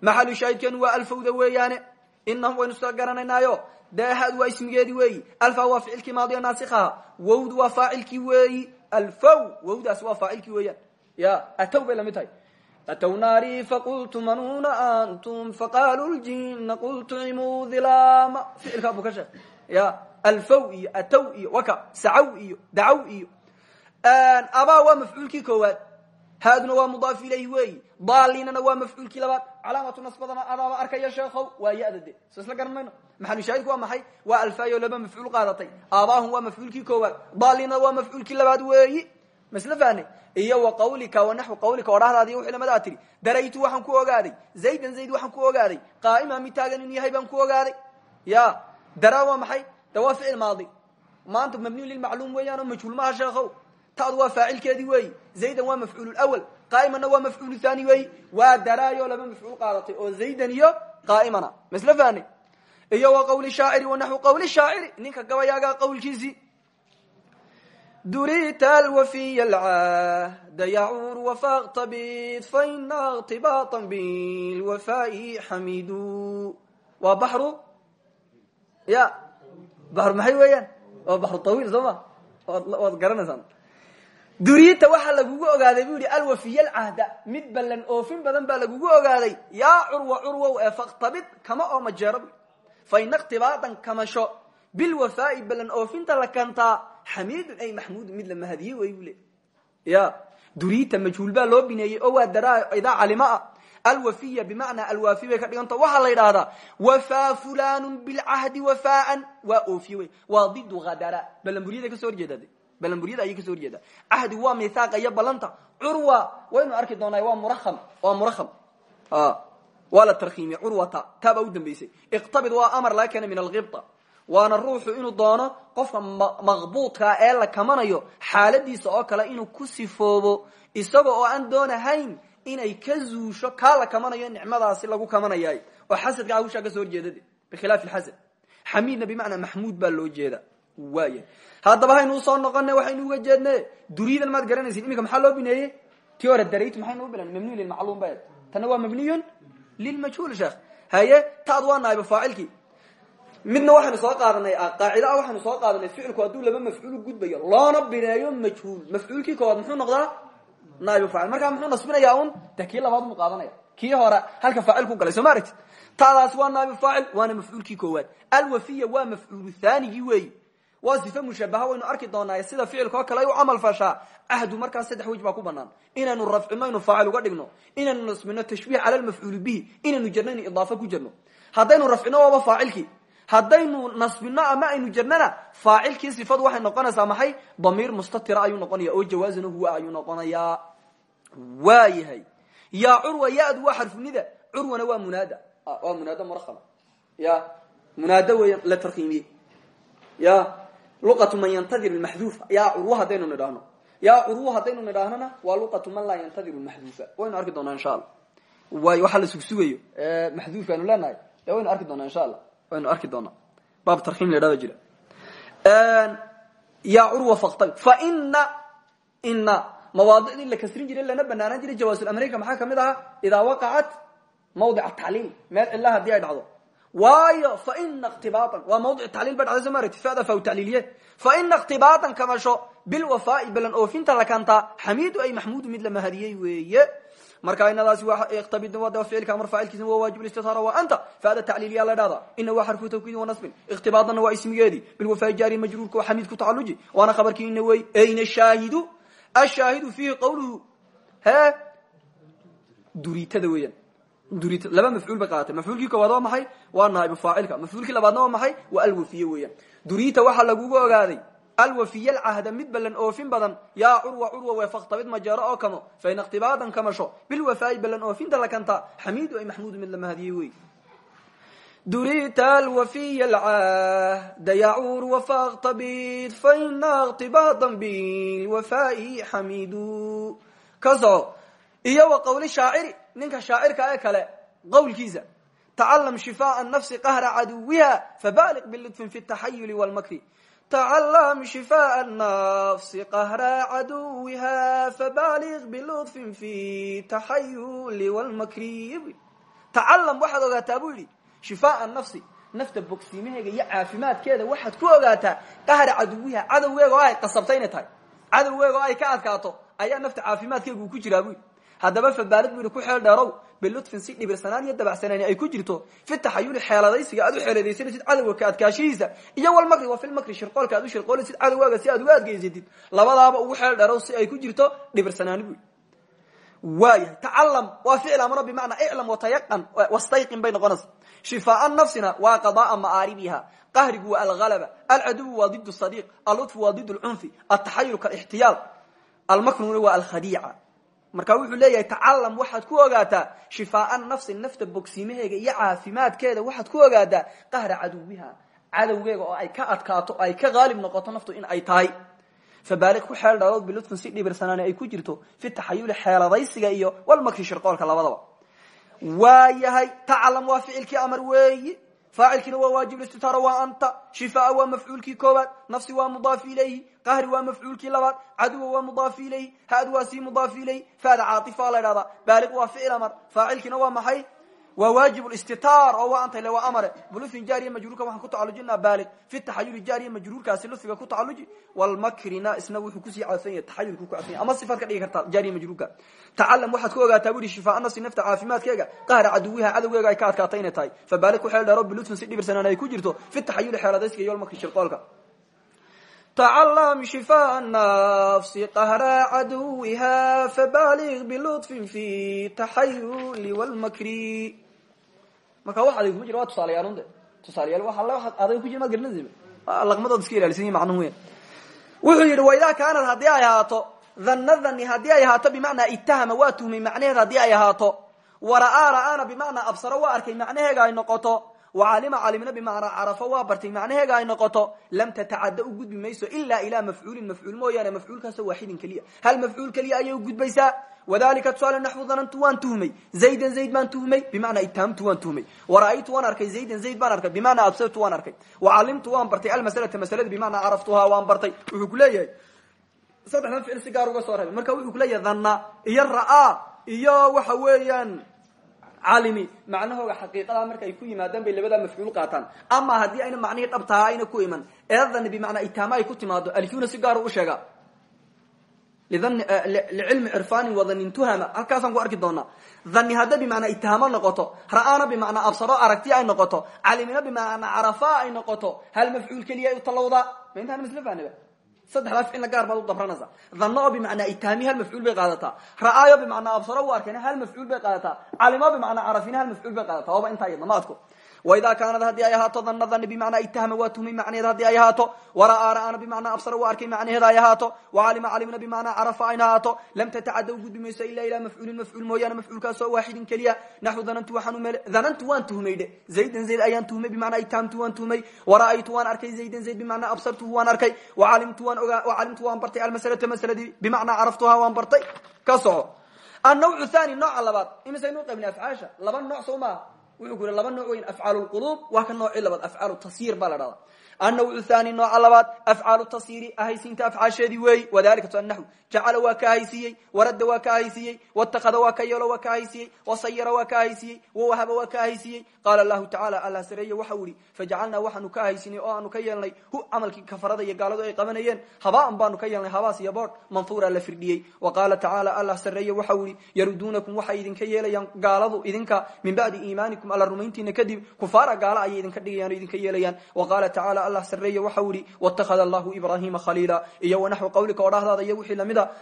maxalu shaahidkeenu waa alfowda weeyaane? Inahum waynu soo garanaynaayo dee hadu waa ismigeedii weeyi. Alfa waa ficilkii maadiyo naasikaha wowdu waa faacilkii weeyi. Tahay atow naari faqultu manuna antum faqaaluu ljina qultu imuu dilama ficilkaa buu ka sheeg ya alfow iyo atow iyo waka sacaw iyo dacaw iyo abaa waa mafcuulkii koowaad haaduna waa mudaaf ilayhi weeyi daalinana waa mafcuulkii labaad calaamatu nasbadana adaaba arkaya sheekhow waa ya-da de so isla garan mayno maxalushaahidku waa maxay waa alfaayo laba mafcuul masla fahne iyo wa qawlika wa naxwi qawlika odhahdaadi wixii lamadaa tidhi daraytu waxaan ku ogaaday zaydan zayd waxaan ku ogaaday qaa'ima mid taagan inuu yahay ku ogaaday. Ya dara waa maxay? De waa ficil maadi. Maanta mabniyu lilmacluum weeyaan oo majhuul maaha sheekhow. Taadu waa faacilkeedii weeyi. Zaydan waa mafcuul awal qaa'imana waa mafcuul thani weeyi. Waa daraayo laba mafcuul qaadatay oo zaydan iyo qaa'imana. Masla fahne iyo wa qawli shaaciri wa naxwi qawli shaaciri ninka gabayaagaa qawlkiisii durita alwafiy alcahda yacuur wafaqtabid faina اqtibaطa bilwafaa'i xamidu waa baxru ya baxru maxay weeyaan waa baxru tawiil soo ma waad garanaysaan durita waxaa lagugu ogaaday bu yihi alwafiy alcahda mid ballan oofin badan baa lagugu ogaaday yaa curwa curwow ee faktabid kama oo majeero bu faina اqtibaadan kamasho bilwafaa'i ballan oofinta la kantaa xamidun ay maxmudun mid la mahadiye wey bu le ya durita majhuul baa loo bineeyey oo waa daraa idaa calima ah. Alwafiya bimacnaa alwaafi bay ka dhiganta waxaa la yidhaahdaa wafaa fulanu bilcahdi wafaaan waa oofiye wey waa didu hadara ballanburyada ka soo horjeeda de ballanburyada ayay ka soo horjeeda cahdi waa mithaaqa iyo ballanta curwa waynu arki doonaa waa muraham waa muraham waa la tarkiimiye curwata taabaa u dambeysay. Iqtabid waa amar laga keena min alibta waana ruuxu inuu doono qofka maqbuudkaa ee la kamanayo xaaladiisa oo kale inuu ku sifoobo isaga oo aan doonahayn inay ka zuusho kaa la kamanayo nicmadaasi lagu kamanayay. Oo xasadka hawshaa ka soo horjeedade bikhilaaf xasad xamiidna bimacnaa maxmuud baa loo jeeda. Waaya haddaba haynu u soo noqone waxaynu uga jeedne duriyadan maad garanaysin iminka maxaa loo bineeyey? Tii hore darayt maxaynu bilan mabniyu lilmacluum ba tanna waa mabniyun lilmajhuul sheekh. Haye taad waa faacilkii midna waxaynu soo qaadanay qaacida ah waxaynu soo qaadanay ficilku hadduu laba mafcuul gudbayo loona bineeyo majhuul. Mafcuulkii koowaad muxuu noqdaa naayib faacil. Markaa muxuu nasbinayaa un de labaad muu qaadanaya. Kii hore halka faacil galay soo ma taadaas waa naayib faacil waana mafcuulkii koowaad. Alwafiya waa mafcuulu thaanigii weeyi waa mushabaha waynu arki doonaa sida ficilka oo kale ay u camal fashaa cahdu saddex wej ku banaan inaynu rafcino aynu faacil uga dhigno. Inaynu nasbino tashbiih cala lmafcuuli bihi. Inaynu jarno inu idaafo ku jirno. Haddaynu rafcino waaba faacilkii haddaynu nasbino ama aynu jirnana faacilkii sifadu waxay noqonaysaa maxay? Damiir mustatira ayuu noqonaya oo jawaazana huwa ayuu noqonayaa. Waa yahay yaa ya-du waa xarfunida curwana waa munaada. Waa munaada murakama ya munaado weya la tarkiimiyey ya luqatu man yantadir maxduufa yaa curwa haddaynu nidhaahno. Yaa curwa haddaynu nidhaahnona waa luqatu man laa yantadiru maxduufa waynu arki doonaa insha alla way waxaa la sugsugayo. Maxduufka aynu leenahay. E waynu arki doonaa insha allah waynu arki doonaa baab tarkiim la idhahda jira. Yaa curwa faktabi fa ina ina mawaadicdii la kasrin jiray lana banaanan jiray jawaasulmrika maxaa ka mid ahaa? Idaa waqacat mawdic tacliil meel cila haddii ay dhacdo. Waayo faina ikhtibaaan waa mawdic tacliil bay dhacday soo maaragti fada faw tacliiliye. Faina ikhtibaatan kamasho bilwafaa'i balan oofinta la kantaa xamiidu ay maxmuudu mid la mahadiyey weeye marka inadaasi waa iktabid waa ficilka amar faacilkiisna waa waajib istitaara waa anta faada tacliiliya la dhahda ina waa xarfu tawkiidin wa nasbin. Ikhtibaadanna waa ismigeedii bilwafaa'i jaari majruurka waa xamiid ku tacaluji waana khabarkii ina wey ayna shaahidu ashaahidu fiihi qawluhu he? Duriitada weeyaan. Durit laba mafcuul bay qaadatay mafcuulkii koowaad waa maxay? Waa naaibu faacilka mafcuulkii labaadna waa maxay? Waa alwafiye weeyaan. Duriita waxaa lagugu ogaaday alwafiye alcahda mid ballan oofin badan. Yaa curwa curwa wee faktabid majeero oo kamo. Fain ikhtibaadan kamasho bilwafaa'i ballan oofinta la kanta xamiidu ay maxmuudu mid la mahadiyey wey. Durita alwafiy alcahda ya curwa faktabid faina iktibaadan bilwafaa'i xamiidu ka soco iyo wa qawli shaaciri. Ninka shaacirka ee kale qawlkiisa tacalam shifaa nafsi qahra caduwiha fabaliq bilutfin fi taxayuli wlmakri tacalam shifaa nafsi qahra caduwiha fabaliq bilutfin fi taxayuli wlmakri tacalam waxaad ogaataa buu yidhi shifaa nafsi nafta bogsiimaheega iyo caafimaadkeeda waxaad ku ogaataa qahra caduwiha cadowgeega oo ay qasabtay inay tahay cadowgeega oo ay ka adkaato ayaa nafta caafimaadkeega uu ku jiraa buu yidhi haddaba fabaalid bu yidhi ku xeel dheerow bilutfin si dhibirsanaan iyo dabacsanaani ay ku jirto fi taxayuli xeeladaysiga aad u xeeladaysanaysid cadowga ka adkaashihiisa iyo walmakri wa filmakri shirqoolka aad u shirqoolaysid cadowgaaga si aad uga adgeysatid labadaaba ugu xeel dheerow si ay ku jirto dhibirsanaani bu waayahay tacalam waa ficil amro bimacnaa iclam watayaqan wastayqin bay noqonaysa shifaaan nafsina waa qadaaa ma'aaribiha qahrigu waa alhalaba alcaduwu waa did sadiiq alutfu waa did lcunfi ataxayul kalixtiyaal almakruna waa alkhadiica marka wuxuu leeyahay tacalam waxaad ku ogaataa shifaaan nafsi nafta bogsiimaheega iyo caafimaadkeeda waxaad ku ogaataa qahra caduwiha cadowgeega oo ay ka adkaato ay ka haalib noqoto naftu in ay tahay. Fabaaliq ku xeel dharood bilutfin si dhibirsanaani ay ku jirto fi taxayuli xeeladaysiga iyo walmakri shirqoolka labadaba. Waa yahay tacalam waa ficilkii amar weeyi faacilkiina waa waajib istitaara waa anta. Shifaa waa mafcuulkii koowaad nafsi waa mudaaf ilayhi. Qahri waa mafcuulkii labaad caduwa waa mudaaf ilayhi. Had waa sii mudaaf ilayhi. Faada caaطifa la dhahdaa baaliq waa ficil amar. Faacilkiina waa maxay waa waajib istitaar oo waa anta ile waa amare. Bulufin jaariya majruurka waxaan ku tacalujinaa baaliq fi taxayuli jaariya majruurkaasi lufiga ku tacaluji walmakrina isna wuxuu ku sii cadfan yahay taxayulku ku cadfan yahay. Ama sifaad ka dhigi kartaa jaariya majruurka. Tacalam waxaad ku ogaataa buri shifaa nafsi nafta caafimaadkeega qahra caduwiha cadowgeega ay ka adkaatay inay tahay. Fabaaliq ku xeel dheero bilutfin si dhibirsanaan ay ku jirto fi taxayuli xeeladaysiga iyo walmakri shirqoolka tacalam shifaa nafsi qahra caduwiha fabaliq bilutfin fi taxayuli walmakri marka wax adag kuma jira waa tusaalayaal de tusaalayaal la adag ku jira maad garanaysa laqmadood iska ilaalisan yihiin macnuhu weyn. Wuxuu yidhi waidaa kaanad haddii ay ahaato dhanna dhani ay ahaato bimacnaa itahama waa tuhmay macnaheed haddii ay ahaato wara'aa ra'aana bimacnaa absaro waa arkay macnaheega ay noqoto wacalima calimna bimacnaa carafo waa bartay macnaheega ay noqoto lam tatacadda u gudbi mayso ilaa ilaa mafcuulin mafcuul mooyaane mafcuulkaasoo waaxidin keliya hal mafcuul keliya ayay u gudbaysaa wadalika tusaale naxwu danantu waan tuhmay zaydan zayd baan tuhmay bimacnaa itahamtu waan tuhmay wara'aytu waan arkay zaydan zayd baan arkay bimacnaa absartu waan arkay wacalimtu waan bartay almasalata masalada bimacnaa caraftuhaa waan bartay wuxuu ku leeyahay saddexdan ficil si gaar uga soo reebay marka wuxuu ku leeyahay dhanna iyo ra'aa iyo waxa weeyaan calimi macnahooga xaqiiqada marka ay ku yimaadaan bay labadaa mafcuul qaataan. Ama haddii ayna macnihii dhabtaha ayna ku iman. Eedani bimacnaa itaama ay ku timaado alifuna si gaar u sheegaa licilmi cirfaanin wadanin tuhama. Halkaasaan ku arki doonaa. Dhani hadday bimacnaa itihamo noqoto ra'aana bimacnaa absaro aragti ay noqoto calimina bimacnaa carafa ay noqoto hal mafcuul keliya u talowdaa ma intaan fahnaba saddexdaa ficilna gaar baad u dabranaysaa dhanno oo bimacnaa itaami hal mafcuul bay qaadataa ra'aayo bimacnaa absaro u arkayna hal mafcuul bay qaadataa calimo bimacnaa carafina hal mafcuul bay qaadataa waaba intaa iyadna maadko waidaa kaanad haddii ay ahaato dana dani bimacnaa itahama waa tuhmay macnaheed haddii ay ahaato wara'aa ra'aana bimacnaa absara waa arkay macnaheeda ay ahaato wacalima calimna bimacnaa carafa ayna ahaato lam tatacada u gudbi mayso ila ilaa mafcuulin mafcuul mooyaane mafcuulkaasoo waaxidin keliya naxu danantu waxaan umel danantu waan tuhmay dhe zaydan zayd ayaan tuhmay bimacnaa itahamtu waan tuhmay wara'aytu waan arkay zaydan zayd bimacnaa absartuhu waan arkay wacalimtu waan ogaa wacalimtu waan bartay almasalata masaladii bimacnaa caraftuhaa waan bartay ka soco annawcu thani nooca labaad imisaynu qaybnay afcaasha laba nooc soo maaha wuxuu ku yihi laba nooc weyn afcaal lqulub waa ka noocii labaad afcaal tasyiir baa la dhahdaa. Annawcu thani nooca labaad afcaalu tasyiiri ahaysiinta afcaasheedii weeyi wadalika jacala waa ka ahaysiiyey waradda waa ka ahaysiiyey watakada waa ka yeelo waa ka ahaysiiyey wasayara waa ka ahaysiiyey wawahaba waa ka ahaysiiyey qaala lahu tacala allah sareeye waxau ihi fajacalnaa waxaanu ka ahaysiinay oo aanu ka yeelnay hu camalkii kafarada iyo gaaladu ay qabanayeen habaan baanu ka yeelnay habaas iyo boodh manhuura la firdhiyey wa qaala tacaala allah sareeye waxau ihi yaruduunakum waxay idinka yeelayaan gaaladu idinka min bacdi iimaanikum alla rumayntiina kadib kufaara gaala ayay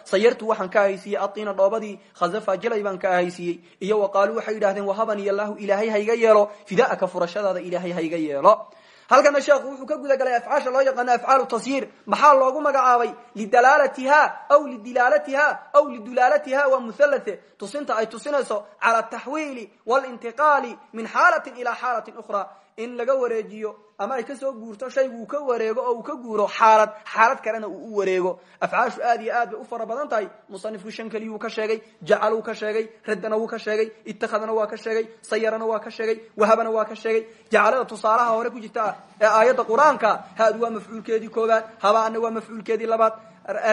sayartu waxaan ka ahaysiiyey adiina dhoobadii khazafa jalay baan ka ahaysiiyey iyo wa qaaluu waxay yidhahdeen wahabaniy allahu ilaahay hayga yeelo fidaaka furashadaada ilaahay hayga yeelo. Halkana sheekhu wuxuu ka guda galay loo yaqaano afcaalu tasyiir maxaa loogu magacaabay? Lidalaalatiha aw lidilaalatiha aw lidulaalatiha waa muhallathe tusinta ay tusinayso cala ataxwiili walintiqaali min xaalatin ila xaalatin ukhra in laga wareejiyo ama ay ka soo guurto shaygu uu ka wareego oo uu ka guuro xaalad xaalad kalena uu u wareego. Afcaashu aad iyo aad bay u fara badan tahay. Musanifku shan keliyuu ka sheegay jacaluu ka sheegay raddana wuu ka sheegay ittakhadana waa ka sheegay sayarana waa ka sheegay wahabana waa ka sheegay. Jacalada tusaalaha hore ku jirta ee aayadda qur'aanka haadu waa mafcuulkeedii koobaad habaana waa mafcuulkeedii labaad.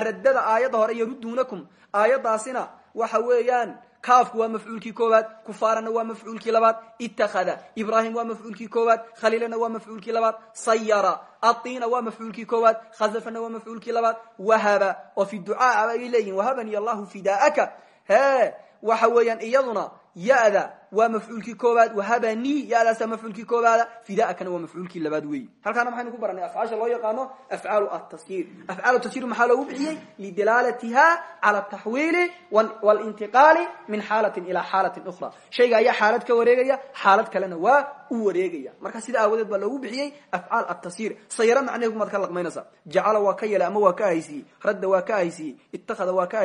Raddada aayadda hore yaruduunakum aayaddaasina waxa weeyaan kaafku waa mafcuulkii koowaad kufaarana waa mafcuulkii labaad ittakhada ibrahim waa mafcuulkii koowaad khaliilana waa mafcuulkii labaad sayara atina waa mafcuulkii koowaad khazafana waa mafcuulkii labaad wahaba. Oo fi ducaa ay leeyihiin wahabani allahu fidaaka he waxa weeyaan iyaduna ya-da waa mafcuulkii koowaad wahabani ya-daasa mafcuulkii koowaada fidaakana waa mafcuulkii labaad weyi halkaana maxaynu ku baranay afcaasha loo yaqaano afcaalu atasyiir afcaalu tasyiir maxaa loogu bixiyey? Lidalaalatiha cala ataxwiili walintiqaali min xaalatin ila xaalatin ukhra. Shayga ayaa xaalad ka wareegaya xaalad kalena waa u wareegaya. Marka sida aawadeed baa loogu bixiyey afcaal atasyiir sayaro macneheedu maad ka laqmaynaysaa jacala waa ka yeelay ama waa ka ahaysiiyey radda waa ka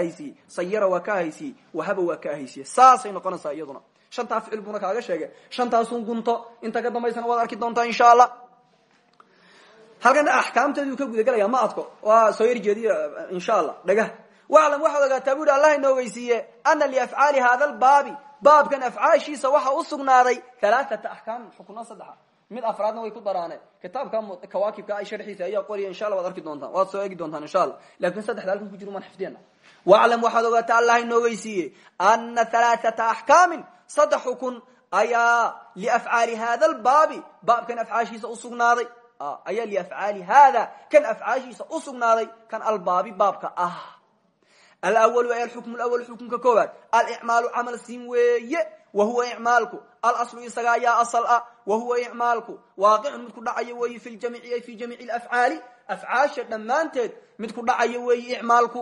shantaa ficil buuna kaaga sheegay. Shantaasun gunto. Inta ka dambaysana waad arki doontaa insha allah halkan axkaamteeduu ka gudagelaya ma adko. Waa soo yarjeediy insha allah dhagah waclam waxaad ogaataa bu hi allah ina ogeysiiye ana liafcaali hada lbaabi baabkan afcaashiisa waxa u sugnaaday halaaata axkaam xukuno saddexa. Mid afraadna way ku daraaneen kitaabka kawaakibka ay sharxiisa ayaa qoriya insha alla waad arki doontaan. Waad soo eegi doontaan insha allah laakiin saddexda halkan ku jiro maan xifdiyana waclam waxaad ogaataa allah ina ogeysiiye ana saddex xukun ayaa liafcaali hada lbaabi baabkan afcaashiisa usugnaaday ayaa liafcaali hada kan afcaashiisa usugnaaday kan albaabi baabka ah. Alwalu ay alxukmu lawal xukunka koowaad. Alicmaalu camal siin weeye wa huwa icmaalku. Alaslu isaga ayaa asal ah wa huwa icmaalku. Waaqicun mid ku dhacayo weeye fi ljamici ay fi jamiici afcaali afcaasha dhammaanteed mid ku dhacayo weeye icmaalku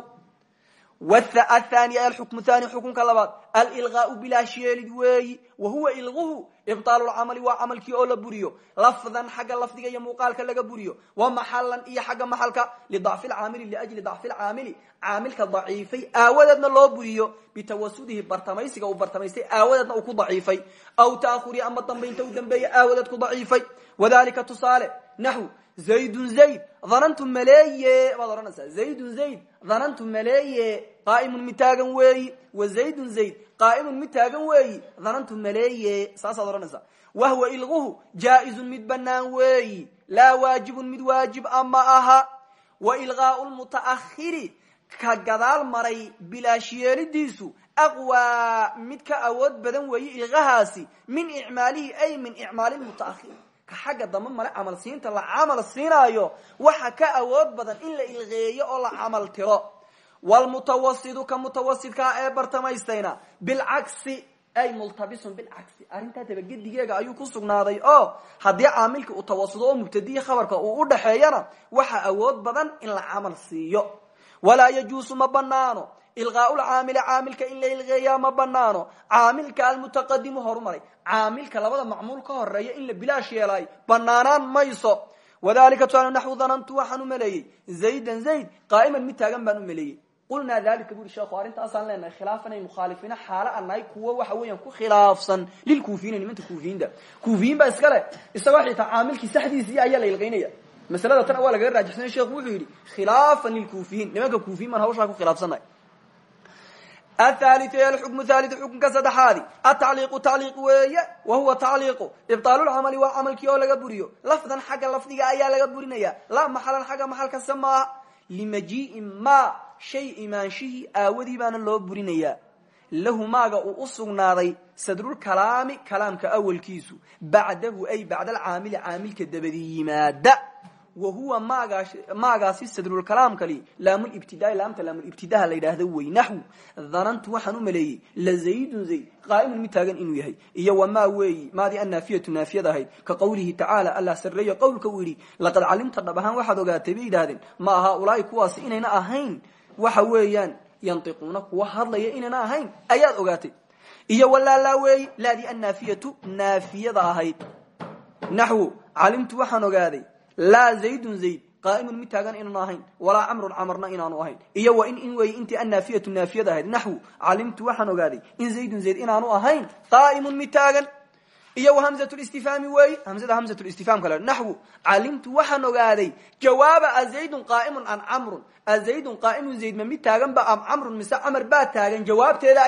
athani ay alxukmu thani xukunka labaad alilgaau bilaash yeelid weeyi wa huwa ilguhu ibطaalu lcamali waa camalkii oo la buriyo lafdan xagga lafdiga iyo muuqaalka laga buriyo wa maxalan iyo xagga maxalka lidacfi lcaamili liajli dacfi lcaamili caamilka daciifay aawadeedna loo buriyo bitawasudihi bartamaysiga uu bartamaystay aawadeedna uu ku daciifay aw taahuri ama dambaynta u dambeeya aawadeed ku daciifay wadalika tusaale naxw zaydun zayd dhanantu maleeye baad odhanaysaa zaydun zayd dhanantu maleeye qaa'imun mid taagan weeyi wa zaydun zayd qaa'imun mid taagan weeyi dhanantu maleeye saasaad odhanaysaa wahwa ilguhu jaa-izun mid banaan weeyi laa waajibun mid waajib ama aha. Wa ilgaau lmuta'ahiri ka gadaal maray bilaash yeelidiisu aqwaa mid ka awood badan weeye ilgahaasi min icmaalihi ay min icmaali xagga dambe male camal siinta la camal siinaayo waxa ka awood badan in la ilqeeyo oo la camal tiro. Wlmutawasidu ka mutawasidkaa ee bartamaystayna bilcagsi ay multabisun bilcagsi arrintaa dabagedigeega ayuu ku sugnaaday oo haddii caamilkii uu tawasudo oo mubtadiyi khabarka uu u dhaxeeyana waxa awood badan in la camal siiyo. Walaa yajuusu ma banaano ilqaau lcaamili caamilka in la ilqeeyaa ma banaano caamilka almutaqadimu horumaray. Caamilka labada macmuul ka horreeya in la bilaash yeelaayo banaanaan mayso. Wadalika tusaale naxwu danantu waxaan u maleeyey. Zaydan zayd qaa'iman mid taagan baan u maleeyey. Qulnaa dalika bu uri sheekhu arrintaasaan leenahay khilaafan mukhaalifiina nahay kuwo waxa weeyaan ku khilaafsan. Lilkuufiyiina nimanta kuufiyiinta. Kuufiyiin baa iska le isagoo xitaa caamilkii saxdiisii ayaa la ilqaynaya masalada tan waa lagaga raajixsanay sheekhu wuxuu yidhi khilaafan lilkuufiyiin nimanka kuufiyin baan hawshaa ku khilaafsannahay athaliu alxukmu thaliu xukunka saddexaadi atacliiqu tacliiq weeye wa huwa tacliiqu ibطaalulcamali waa camalkii oo laga buriyo lafdan xagga lafdiga ayaa laga burinaya laa maxalan xagga maxalkase maaha limajii'i ma shay imaanshihii aawadii baana loo burinayaa lahu maaga uu u sugnaaday sadrulkalaami kalaamka awalkiisu bacdahu ay bacda alcaamili caamilka dabadi yimaada wa huwa maagaasi sadrulkalaamkali laamulibtidaai laamta laamulibtidaha la yidhaahdo wey naxwu danantu waxaan u maleeyey lazaydun zayd qaa'imun mid taagan inuu yahay iyo wamaa weeyi maadii annaafiyatu naafiyad ahayd ka qowlihi tacaala allah sarreeyo qowlka uu yidhi laqad calimta dhab ahaan waxaad ogaatay bay yidhahdeen ma aha ulaa'i kuwaasi inayna ahayn waxa weeyaan yantiquuna kuwa hadlaya inayna ahayn ayaad ogaatay iyo walaalaa weeyi laadii annaafiyatu naafiyada ahayd naxwu calimtu waxaan ogaaday laa zaydun zayd qaa'imun mid taagan inaanu ahayn walaa camrun camarna inaanu ahayn. Iyo wa in in wey intii annaafiyatu naafiyad ahayd naxwu calimtu waxaan ogaaday in zaydun zayd inaanu ahayn qaa'imun mid taagan. Iyo wa hamzat listifhaami weeyi hamzada hamzat listifhaam kale naxwu calimtu waxaan ogaaday jawaaba azaydun qaa'imun an camrun azaydun qaa'imun zayd ma mid taagan ba am camrun mise camar baa taagan jawaabteeda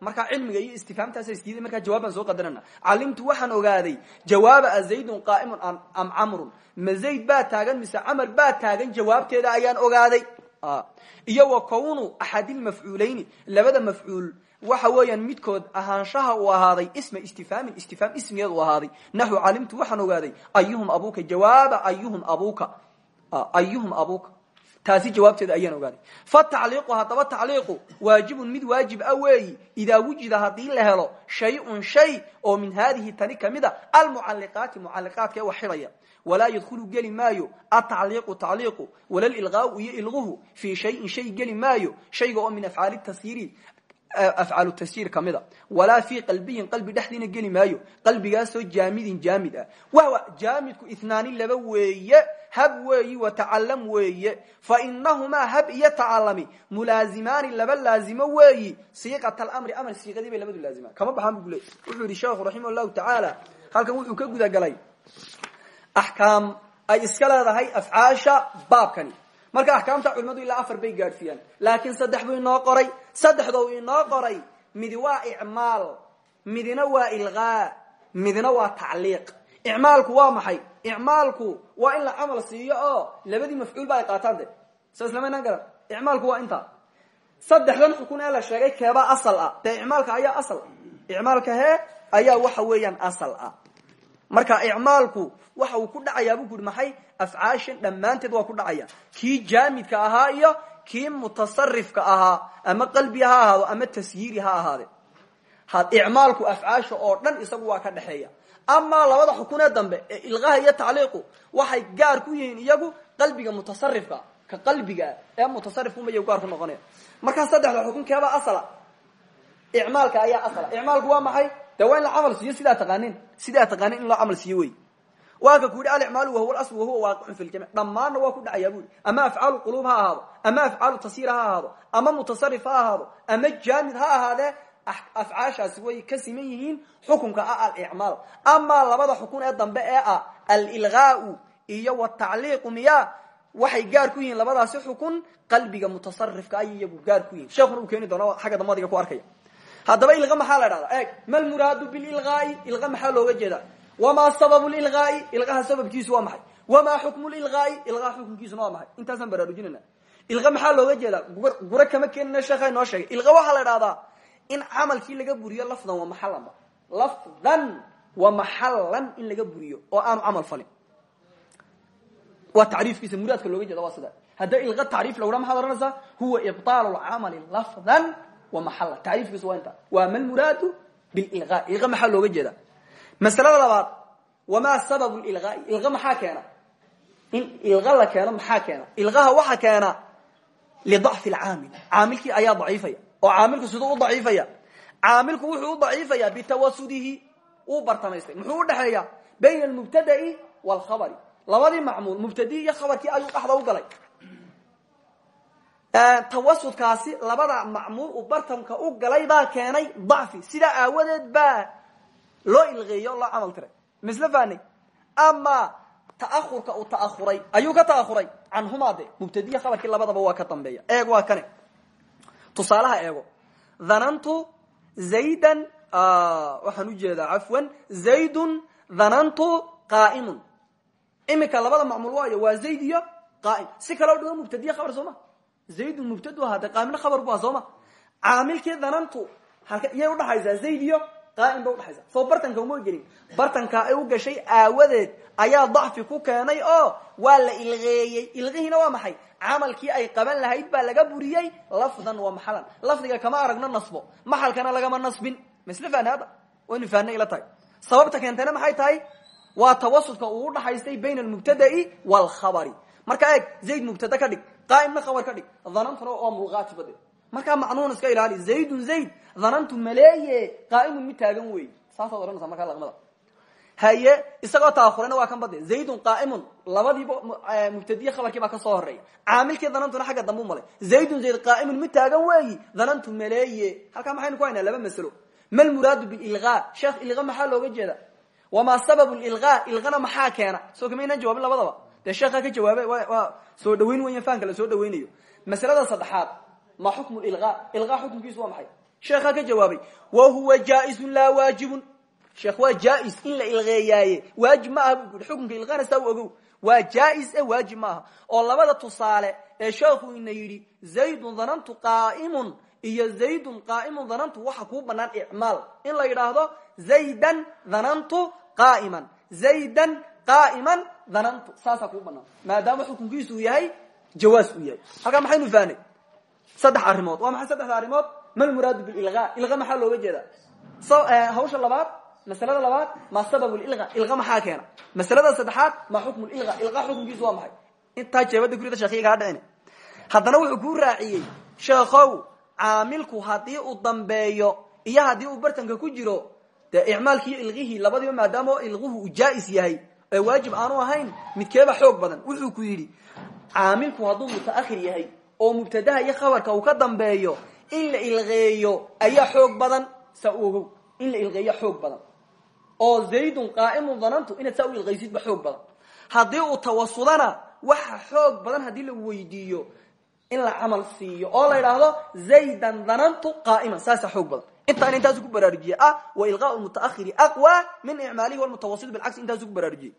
markaa cilmiga iyo istifhaamtaas isdiiday markaa jawaab baan soo qadarana calimtu waxaan ogaaday jawaaba azaydun qaa'imun am camrun? Ma zayd baa taagan mise camar baa taagan? Jawaabteeda ayaan ogaaday. Iyo wa kownu axadilmafcuulayni labada mafcuul waxa weeyaan midkood ahaanshaha uu ahaaday isma istifhaamin istifhaam ismigeed uu ahaaday. Naxwu calimtu waxaan ogaaday ayuhum abuuka. Jawaaba ayuhum abuuka. Ayuhum abuuka taasi jawaabteeda ayaan ogaaday fatacliiqu haddaba tacliiqu waajibun mid waajib a weeyi idaa wujida haddii la helo shay-un shay oo min haadihi tani ka mid a almucalliqaati mucalliqaadka ee wax xidhaya. Walaa yadkhulu geli maayo. Atacliiqu tacliiqu wala lilqaau iyo ilguhu fii shayin shay geli maayo. Shayga oo min afcaali tasyiiri afcaalu tasyiir ka mida walaa fii qalbiyin qalbi dhexdiina geli maayo. Qalbigaasoo jaamidin jaamid ah. Wahwa jaamidku inaani laba weeye hab weeyi wa tacalam weeye fa inahumaa hab iyo tacalami mulaazimaani laba laazimo weeyi siiqat alamri amar siiqadii bay labadu laazimaan kama baxaan bu le wuxuu yidhi sheekhu raximah llahu tacaala halkan wuxuu ka gudagalay axkaam ay iska leedahay afcaasha baabkani. Marka axkaamta culimadu ilaa afar bay gaadhsiiyaan. Laakiin saddex buu inoo qoray saddexdou inoo qoray. Midi waa icmaal midina waa ilqaa midina waa tacliiq. Icmaalku waa maxay icmaalku waa in la camal siiyo oo labadii mafcuul ba ay qaataan de. Soo islamaynaan garan. Icmaalku waa intaa saddexdan xukun ee la sheegay keebaa asal ah. Dee icmaalka ayaa asal icmaalka hee ayaa waxa weeyaan asal ah. Marka icmaalku waxa uu ku dhacayaa buu ku yidhi maxay? Afcaashan dhammaanteed waa ku dhacaya. Kii jaamidka ahaa iyo kii mutasarifka ahaa ama qalbi ha ahaado ama tasyiiri ha ahaade. Icmaalku afcaasha oo dhan isagu waa ka dhexeeya amaa labada xukunee dambe ee ilqaha iyo tacliiqu waxay gaar ku yihiin iyagu qalbiga mutasarifka ka qalbigaa ee mutasarifkunba iyagu gaar ku noqonaya markaa saddexda xukun asala icmaalka ayaa asala. Icmaalku waa maxay? De waa in la taqaanin sidaa taqaanin in loo camal siiyo wey. Waa ka ku yidhi alicmaalu wahuwa alasl wahuwa waaqicun fi ljamic dhammaanna waa ku yidhi ama afcaalu quluub ha ama afcaalu tasyiir ha ama mutasarif ha ama jaamid ha ahaadee afcaashaasi way ka siman yihiin xukunka ah alicmaal amaa labada xukun ee dambe ee ah alilgaau iyo watacliiqu miya waxay gaar ku yihiin labadaasi xukun qalbiga mutasarifka ay iyagu gaar ku yihiin sheekuna uu keeni doona xagga dambe adiga ku arkaya. Haddaba ilqa maxaa la dhahdaa eeg ma lmuraadu bililgaai ilqa maxaa looga jeedaa? Wamaa sababu lilgaai ilqaha sababkiisu waa maxay? Wamaa xukmu lilgaai ilqaha xukunkiisuna waa maxay? Intaasaan baraarujinayna ilqa maxaa looga jeedaa? Gure kama keenina sheekha inoo sheegay. Ilqa waxaa la dhahdaa in camalkii laga buriyo lafdan wa maxalanba lafdan wa maxallan in laga buriyo oo aanu camal falin. Waa tacriifkiisa muraadka looga jeeda waa sida. Hadda ilqa tacriif lawha maxaad ohanaysaa huwa ibطaalu lcamali lafdan wa maxala tacriifkiisu waa inta. Waa ma lmuraadu bililqa ilqa maxaa looga jeeda. Masalada labaad wamaa sababu lilqaai ilqa maxaa keena? In ilqa la keeno maxaa keena? Ilqaha waxa keena lidacfi lcaamil. Caamilkii ayaa daciifaya oo caamilku siduu u daciifaya. Caamilku wuxuu u daciifaya bitawasudihi uu bartamaystay. Muxuu udhexeeya bayna almubtada'i waalkhabari labadii macmuul mubtadii iyo khabarkii ayuu dhexda u galay. Tawasudkaasi labada macmuul uu bartamka u galay baa keenay dacfi. Sidaa aawadeed baa loo ilqeeyey o loo tiray. Misle fani ama ta'ahurka uu ta'ahuray ayuu ka ta'ahuray canhumaa de mubtadiya khabarkii labadaba waa ka dambeeya. Eeg waa kane tusaalaha eego. Dhanantu zaydan waxaan u jeedaa cafwan zaydun dhanantu qa'imun imika labada macmuul waayo waa zayd iyo qaa'im. Si kaleo dhigo mubtadiya khabar soo ma? Zaydun mubtadu ahaa de qaa'imna khabar bu aha soo ma? Caamilkii dhanantu iyay udhaxaysaa zayd iyo qaa'im bay udhaxaysaa soo bartanka uma gelin bartanka ay u gashay aawadeed ayaa dacfi ku keenay oo waa la ilqeeyey. Ilqihiina waa maxay? Camalkii ay qaban lahayd baa laga buriyey lafdan wa maxalan. Lafdiga kama aragno nasbo maxalkana lagama nasbin. Masle fahne hadda? Waynu fahne ila tahay. Sababta keentayna maxay tahay? Waa tawasudka uu udhaxaystay bayna almubtada'i waalkhabari marka eeg zayd mubtada ka dhig qaa'imna khabar ka dhig dhanantuna oo mulqaatiba de markaa macnuun iska ilaali zaydun zayd dhanantu maleeye qaa'imun mid taagan wey saasaad odhanaysaa markaa laqmada haye isagoo taahurayna waa kan bade zaydun qaaimun labadiiba mubtadiye khabarkii baa ka soo horreeya caamilkii dhanantuna xagga dambu malay zaydun zayd qaaimun mid taagan weeyi dhanantu maleeye. Halkaa maxaynu ku haynaa laba masalo. Ma lmuraadu bililqa sheekh ilqa maxaa looga jeeda? Wamaa sababu lilqa ilqana maxaa keena? Soo kamaynaan jawaabin labadaba. Dee sheekhaa ka jawaabay waa soo dhaweyn weya fahamka la soo dhaweynayo. Masalada saddexaad ma xukmu ilqa ilqa xukunkiisu waa maxay? Sheekhaa ka jawaabay. Wa huwa jaaizun laa waajibun sheekh waa jais in la ilqeeyaaye. Waajib ma aha bu yidhi xukunka ilqana saa u ogow. Waa jais e waajib ma aha. Oo labada tusaale ee sheekhu ina yidhi zaydun dhanantu qaa'imun iyo zaydun qaa'imun dhanantu waxa kuu banaan icmaal. In la yidhaahdo zaydan dhanantu qa'iman zaydan qa'iman dhanantu saasaa kuu banaan maadaama xukunkiisu yahay jawaas uu yahay. Halkaa maxaynu fahnay saddex arrimood. Waa maxay saddexda arrimood? Mal muraadu bililqa ilqa maxaa looga jeeda hawsha labaad masalada labaad ma lilqa ilqa maxaa keena. Masalada saddexaad ma xukmu lilqa ilqa xukunkiisu waa maxay? Intaa jeebada gurida sheekhiya kaa dhicin. Haddana wuxuu kuu raaciyey sheekhow caamilku haddii uu dambeeyo iyo haddii uu bartanka ku jiro dee icmaalkiiyo ilqihii labadiiba maadaama ilquhu uu jaa-is yahay ee waajib aanu ahayn midkeeba xoog badan. Wuxuu ku yidhi caamilku hadduu mutaakhir yahay oo mubtadaha iyo khabarka uu ka dambeeyo in la ilqeeyo ayaa xoog badan saa u ogow. In la ilqeeyo xoog badan oo zaydun qaa'imun dhanantu inaad saa u ilqaysidba xoog badan. Haddii uu tawasudana waxa xoog badan haddii la weydiiyo in la camal siiyo oo la idhaahdo zaydan dhanantu qaa'iman saasa xoog badan. Intaan intaasu ku baraarujiye ah wa ilqaau mutaahiri aqwa min icmaalihi walmutawasit bilcagsi intaasu ku baraarujiyey.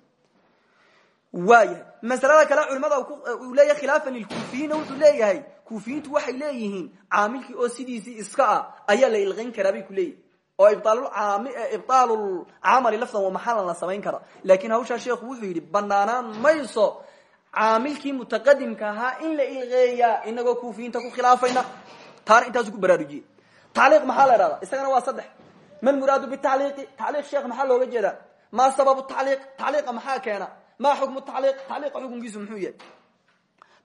Waayahay masalada kale culimada uu leeyahay khilaafan lilkuufiyiina wuxuu leeyahay kuufiyiintu waxay leeyihiin caamilkii oo sidiisii iska ah ayaa la ilqayn karaa bay ku leeyihiin oo ibaalu camali lafdan wa maxalan la samayn kara? Lakin hawshaa sheekhu wuxuu yidhi banaanaan mayso caamilkii mutaqadimka ahaa in la ilqeeyaa inagoo kuufiyiinta ku khilaafayna taana intaasu ku baraarujiye tacliiq maxaa la idhahdaa isagana waa saddex. Ma lmuraadu bitacliiqi tacliiq sheekh maxaa looga jeedaa? Ma sababu tacliiq tacliiqa maxaa keena? Ma xukmu tacliiq tacliiqa xukunkiisu muxuu yahay?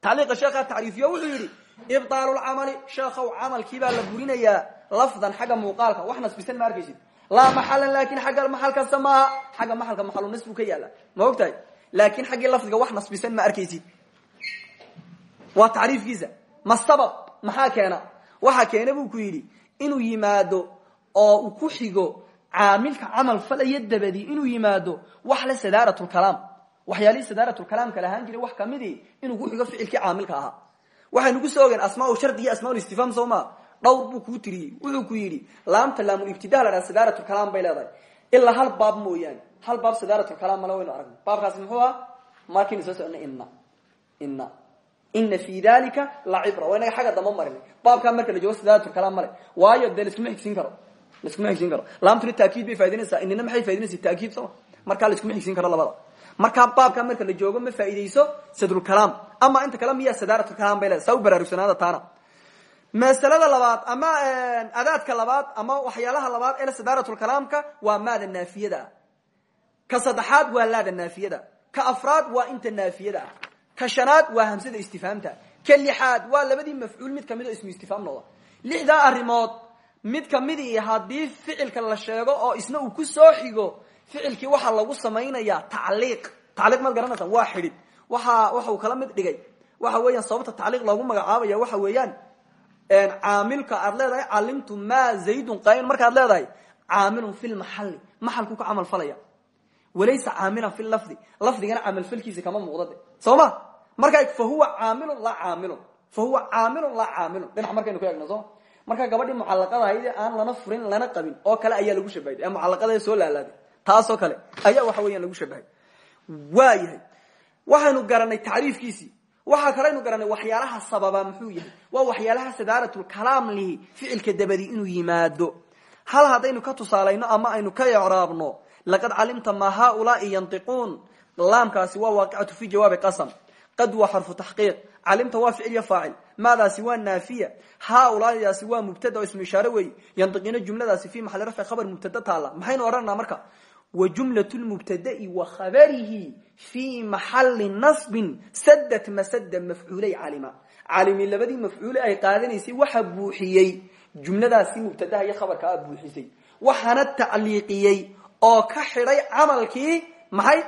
Tacliiqa sheekhaa tacriifiyo wuxuu yidhi ibaalu lcamali sheekhow camalkii baa la burinayaa lafdan xagga muuqaalka. Wax nasbisan ma arkaysid. Laa laakin xagga maxal kasta maaha. Xagga maxalka maxalu nasbu ka yaalla ma laakin xaggii lafdiga wax nasbisan ma arkaysid. Waa tacriifkiisa. Ma maxaa keena? Waxaa keena buu ku yidhi inuu yimaado oo uu ku xigo caamilka camal falaya dabadii inuu yimaado wax le sadaaratulkalaam waxyaalihii sadaaratulkalaamka lahaan jiray wax kamidii inuu ku xigo ficilkii caamilka ahaa waxaynu ku soo ogeen asmaa shardi iyo asmaa istifhaam soo maa dhowr buu kuu tiriyey wuxuu ku yidhi laamta laamulibtidah la dhaha sadaaratulkalaam bay leedahay. Ilaa hal baab mooyaane. Hal baab sadaaratulkalaam male waynu aragna baabkaasi muxuu ah markaynu soo socona inna inna ina fi dalika lacibra waa inaga xagga damba marinay baabkaa marka la joogo sadaaratulkalaam male waayo dee laskuma xigsiin karo. Laskuma xigsiin karo. Laamtuna taakiid bay faidinaysaa inina maxay faidinaysa taakiid sooma markaa laskuma xigsiin karo labada. Markaa baabkaa marka la joogo ma faaideyso sadrulkalaam ama inta kale miyaa sadaaratulkalaam bay leedahay saa u taana. Masalada labaad ama adaadka labaad ama waxyaalaha labaad ee sadaaratulkalaamka waa maada naafiyada. Ka saddexaad waa laada naafiyada. Ka afraad waa inta naafiyada. Ah ka shanaad waa hamsada istifhaamta ka lixaad waa labadii mafcuul mid ka mid oo ismu istifhaam noqda. Lixdaa arrimood mid kamidii haddii ficilka la sheego oo isna uu ku soo xigo ficilkii waxaa lagu samaynayaa tacliiq. Tacliiq maad garanaysaan waa xidhid waxa uu kala mid dhigay. Waxa weeyaan sababta tacliiq loogu magacaabaya waxa weeyaan caamilka aad leedahay calimtu ma zaydun qayn markaad leedahay caamilun fi lmaxali maxalku ka camal falaya. Walaysa caamilan fi lafdi. Lafdigana camalfalkiisa kama muuqda de. Soo fa huwa caamilun laa caamilun. Fa huwa caamilun laa caamilun. Dhinac markaynu ku eegno soo markaa gabadhii mucalaqada aan lana furin lana qabin oo kale ayaa lagu shabahay ee soo laalaaday taasoo kale ayaa waxa weeyaan lagu shabahay waa yahay waxaynu garanay tacriifkiisii waxaa kaleynu garanay waxyaalaha sababa muxuu yahay? Waa waxyaalaha sadaaratulkalaam lihi ficilka dabadi inuu yimaado. Hal haddaynu ka tusaalayno ama aynu ka ecraabno laqad calimta ma haulaai yantiquun. Laamkaasi waa waaqicatu fi jawaabi qasam. Qad waa xarfu taxqiiq. Calimta waa ficil iyo faacil. Maadaasi waa naafiya. Haulaadaasi waa mubtada oo ismu ishaare weeye yantiqiina jumladaasi fi maxali rafci khabar mubtada taala maxaynu odhanaa marka wa jumlat lmubtada'i wa khabarihi fi maxali nasbin sadat masada mafcuulay calima calimi labadii mafcuule ay qaadanaysay waxa buuxiyey jumladaasi mubtadaha iyo khabarkaa buuxisay. Waxaana tacliiqiyey oo ka xidhay camalkii maxay?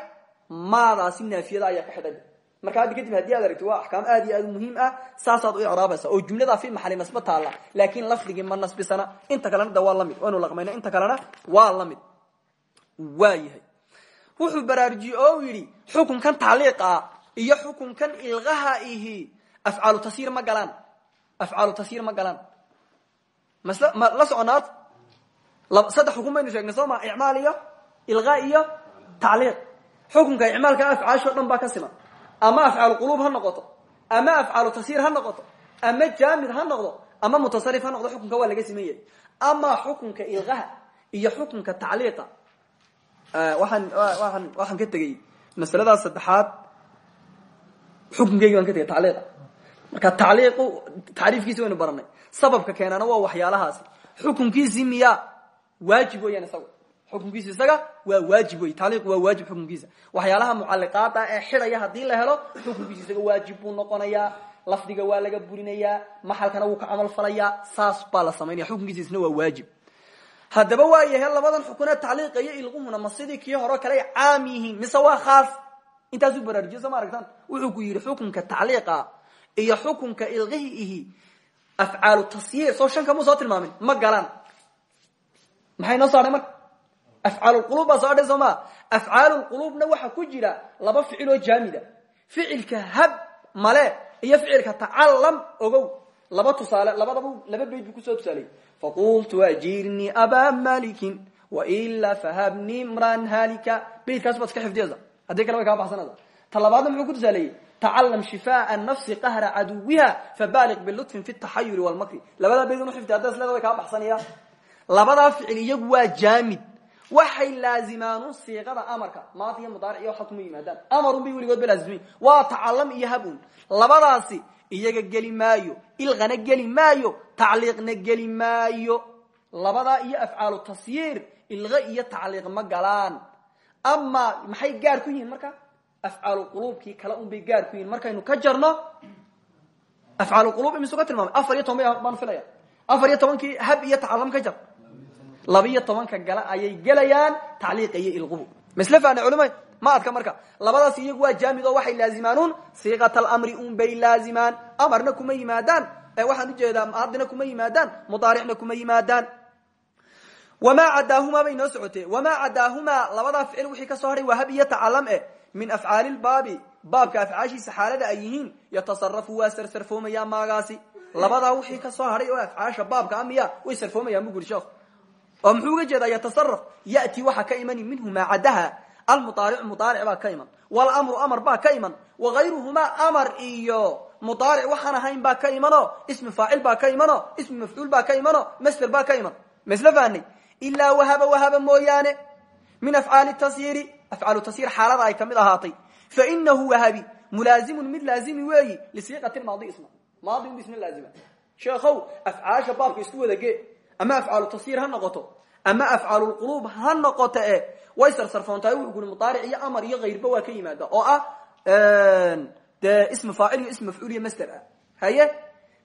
Maadaasi naafiyada ayaa ka marka haddi kadib haddii aad aragti waa axkaam aad iyo aad muhiim ah saasaad u icraabaysa oo jumladaa fi maxali nasba taalla laakin lafdigii ma nasbisana. Inta kalena waa la mid waynu laqmayna inta kalena waa waa yahay wuxuu baraarujiyey oo yidhi xukunkan tacliiqa iyo xukunkan ilqaha ihi afcaalu tasyiir ma galaan. Afcaalu tasyiir ma galaan. Masl ma la soconaad saddex xukun baynu sheegnay soo ma icmaal iyo ilqa iyo tacliiq xukunka icmaalka afcaasho dhan baa ka siman ama afcaalu quluub ha noqoto ama afcaalu tasyiir ha noqoto ama jaamid ha noqdo ama mutasarif ha noqdo xukunka waa laga siman yahay. Ama xukunka ilqaha iyo xukunka tacliiqa waxaan waan waxaan ka tegey masaladaas saddexaad. Xukunkeygi baan ka tegey tacliiqa. Marka tacliiqu tacriifkiisi waynu baranay. Sababka keenana waa waxyaalahaasi xukunkiisii miya waajib weeyaan isaga xukunkiisa isaga waa waajib wey tacliiqu waa waajib xukunkiisa. Waxyaalaha mucaliqaada ee xidhaya haddii la helo xukunkiisa isaga waajib buu noqonayaa lafdiga waa laga burinayaa. Maxalkana wuu ka camal falayaa saas baa la samaynaya xukunkiisa isna waa waajib haddaba waa yahay labadan xukune tacliiqa iyo ilquhuna ma sidii kii hore kale caam yihiin mise waa khaas? Intaasuu baraarujiyo soo ma aragtaan? Wuxuu ku yidhi xukunka tacliiqa iyo xukunka ilqihi ihi afcaalu tasyiir soo shan kamuu soo tilmaamin ma galaan. Maxay noo soo hadhay marka afcaalulquluub baa soo hadhay soo maa afcaalulquluubna waxaa ku jira laba ficil oo jaamida. Ficilka hab male iyo ficilka tacalam ogow laba tusaale labadaba laba bayd buu ku soo tusaaleyey faqultu ajirnii abaa malikin wailaa fahabnii mran halika baydkaas baad iska xifdiyaysa haddii kale way kaa baxsanaysa ta ku tusaaleeyey tacalam shifaa nafsi qahra caduwiha fabaliq bilutfin fi taxayuli walmakri. Labadaa bayd inu xifdi hadda isleeda way kaa baxsanaya labadaa iyagu waa jaamid waxay laazimaanun siiqada amarka maanta iyo mudaaric iyo waxa kuma yimaadaan. Amarun bay weligood ba laazimiin waa tacalam iyo labadaasi iyaga geli maayo ilqana geli maayo tacliiqna geli maayo. Labadaa iyo afcaalu tasyiir ilqa iyo tacliiq ma galaan. Ama maxay gaar ku yihiin marka? Afcaalu quluubkii kale un bay gaar ku yihiin. Markaynu ka jarno afcaalu quluub imisu ka tilmaamay. Afar iyo filaya afar iyo hab iyo tacalam ka jar laba-iyo tobanka gala ayay gelayaan tacliiqa iyo ilquhu masle fahna culimay ma adka marka labadaas iyagu waa jaamid waxay laazimaanuun siiqat alamri un bay laazimaan amarna kuma yimaadaan waxaan u jeedaa haddina kuma yimaadaan mudaaricna kuma yimaadaan. Wamaa cadaahumaa bay noo socotee wamaa cadaahumaa ficil wixii ka soo hadhay waa hab iyo eh min afcaali lbaabi baabka afcaashiisa xaalada ay yihiin yatasarafu waa sarsarfoomayaa maagaasi. Labadaa wixii ka soo hadhay oo afcaasha baabka amiya way sarfoomayaan bu guri oo muxuu uga jeedaa yatasaraf yati waxaa ka imani minhu maa cadaha almudaaricu mudaaric baa ka iman walamru amar baa ka iman wagayruhumaa amar iyo mudaaric waxaan ahayn baa ka imano ismi faacil baa ka imano ismi mafcuul baa ka imano masder baa ka iman. Masle fahnay ilaa wahaba wahaba mooyaane min afcaali tasyiiri afcaalu tasyiir xaalada ay ka mid ahaatay. Fainahu wahabi mulaazimun mid laazimi weeyi lisiiqati maadi isma maadi un isna laazima sheekhow afcaasha baabka isku wada gee ama afcaalu tafsiir ha noqoto ama afcaalulquluub ha noqoto e way sarsarfoontahay wuxuu kuri mudaaric iyo amar iyo kayrba waa ka yimaada oo ah dee ism faacil ism mafcuul iyo master ah haye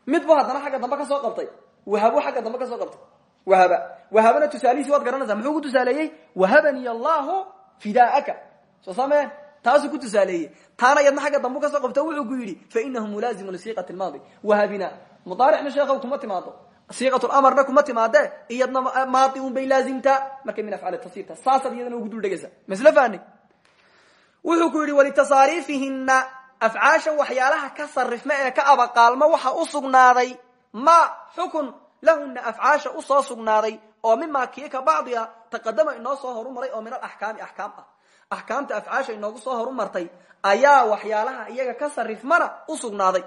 midbu haddana xagga dambe ka soo qabtay wahabo xagga dambe ka soo qabtay wahaba wahabana tusaalihiisi waad garanaysaa muxuu ku tusaaleeyey wahabani allahu fidaaka soo sameen taasuu ku tusaaleeyey taana yadna xagga dambu ka soo qabto wuxuu ku yidhi fainahu mulaazimu lisiiqati lmaadi wahabina mudaaricna sheekhow kuma timaado siiqatulamarna kuma timaade iyadna maadi un bay laazimtaa markay min afcaal tafsirta saasaad iyadana ugu dul dhegaysa masle fahni wuxuu ku yidhi walitasaariifihina afcaasha waxyaalaha ka sarifma ee ka abaqaalma waxa u sugnaaday ma xukun lahuna afcaasha u soo sugnaaday oo mimaa kii ka bacdiga taqadama inoo soo horumaray oo min alaxkaami axkaam ah. Axkaamta afcaasha inoogu soo horumartay ayaa waxyaalaha iyaga ka sarifmana u sugnaaday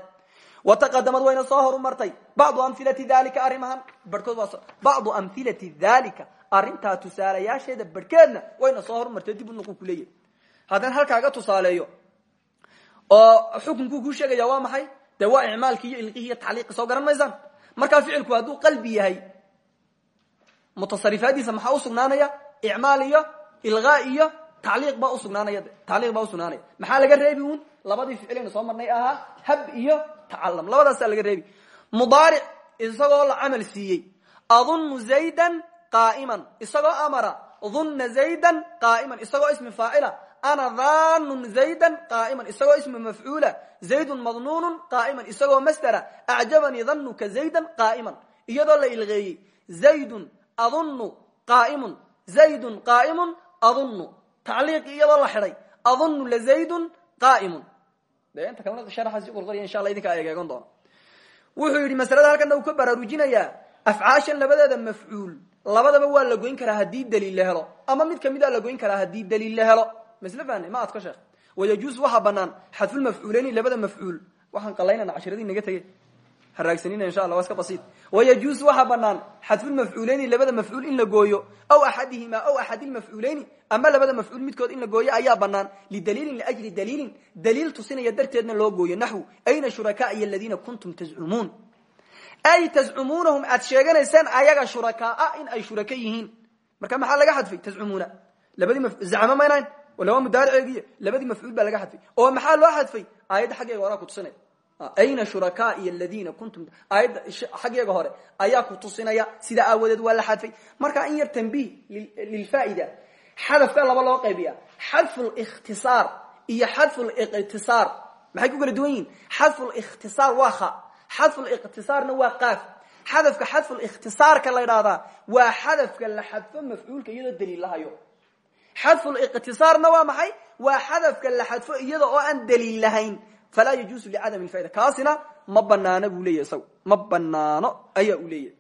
wataqadamad wayna soo horumartay bacdu amhilati dalika arrimahan barhkood waa bacdu amhilati dalika arrintaa tusaalayaasheeda barhkeedna wayna soo horumartay dib u nuqu ku leeyahy haddana halkaaga tusaaleeyo oo xukunkuu kuu sheegaya waa maxay dee waa icmaalki iyo ilqihi iyo tacliiqi soo garan maysaan markaa ficilku hadduu qalbi yahay mutasarifaadiisa maxaa usugnaanaya icmaal iyo ilqaa iyo tacliiq baa usugnaanaya tacliiq baa usugnaanaya maxaa laga reebi un labadii ficileynu soo marnay ahaa hab iyo tacalam labadaasaa laga reebi. Mudaaric isagoo la camal siiyey. Adunnu zaydan qaa'iman. Isagoo amara. Dunna zaydan qaa'iman. Isagoo ismi faacila ana dhanun zaydan qaa'iman. Isagoo ismi mafcuula zaydun madnuunun qaa'iman. Isagoo masdera acjabanii danuka zaydan qaa'iman. Iyadoo la ilqeeyey zaydun adunnu qaa'imun. Zaydun qaa'imun adunnu. Tacliiqi iyadoo la xidhay adunnu lazaydun qaa'imun dee inta kalena sharaxaasi qorqorya insha alla idinkaa egeegan doona wuxuu yidhi masalada halkana uu ka baraarujinayaa afcaashan labadeeda mafcuul. Labadaba waa la goyn karaa haddii daliil la helo ama mid ka mid a la goyn karaa haddii daliil la helo. Masle fahne ma adka sheekh wayajuus waxaa banaan xadfulmafcuuleyni labada mafcuul. Waxaan qalaynana cashiradii naga tegey haraagsanina insha alla waa iska basiid. Wayajuus waxaa banaan xadfulmafcuuleyni labada mafcuul in la gooyo aw axadihima aw axadilmafcuuleyni ama labada mafcuul midkood in la gooyo ayaa banaan lidaliilin liajli daliilin daliil tusinaya darteedna loo gooyo. Naxwu ayna shurakaaiy aladiina kuntum tazcumuun ay tazcumuunahum aad sheeganaysaan ayaga shurakaaa in ay shuraka yihiin. Marka maxaa laga xadfay? Tazcumuuna labadii zacmo maynayn laba mudaariceegiy labadii mafcuul baa laga xadfay. Oo maxaa loo xadfay? Aayadda xaggeega horea kutusinaya ayna shurakaai aladiina kuntum. Aayadda xaggeega hore ayaa ku tusinaya sidaa aawadeed waa la xadfay. Marka in yar tanbiih lilfaa'ida xadafka laba loo qaybiya xadfu likhtisaar iyo xadfu liqtisaar maxay ku kala duwan yihiin xadfu likhtisaar waa kha. Xadfu liqtisaarna waa qaaf. Xadafka xadfu likhtisaarka la ydhahdaa waa xadafka la xadfo mafcuulka iyadoo daliil lahayo. Xadfuliqtisaarna waa maxay? Waa xadafka la xadfo iyada oo aan daliil lahayn falaa yajuusu licadami lfaaida kaasina ma banaano buu leyahy isaga ma banaano ayaa uu leeyahy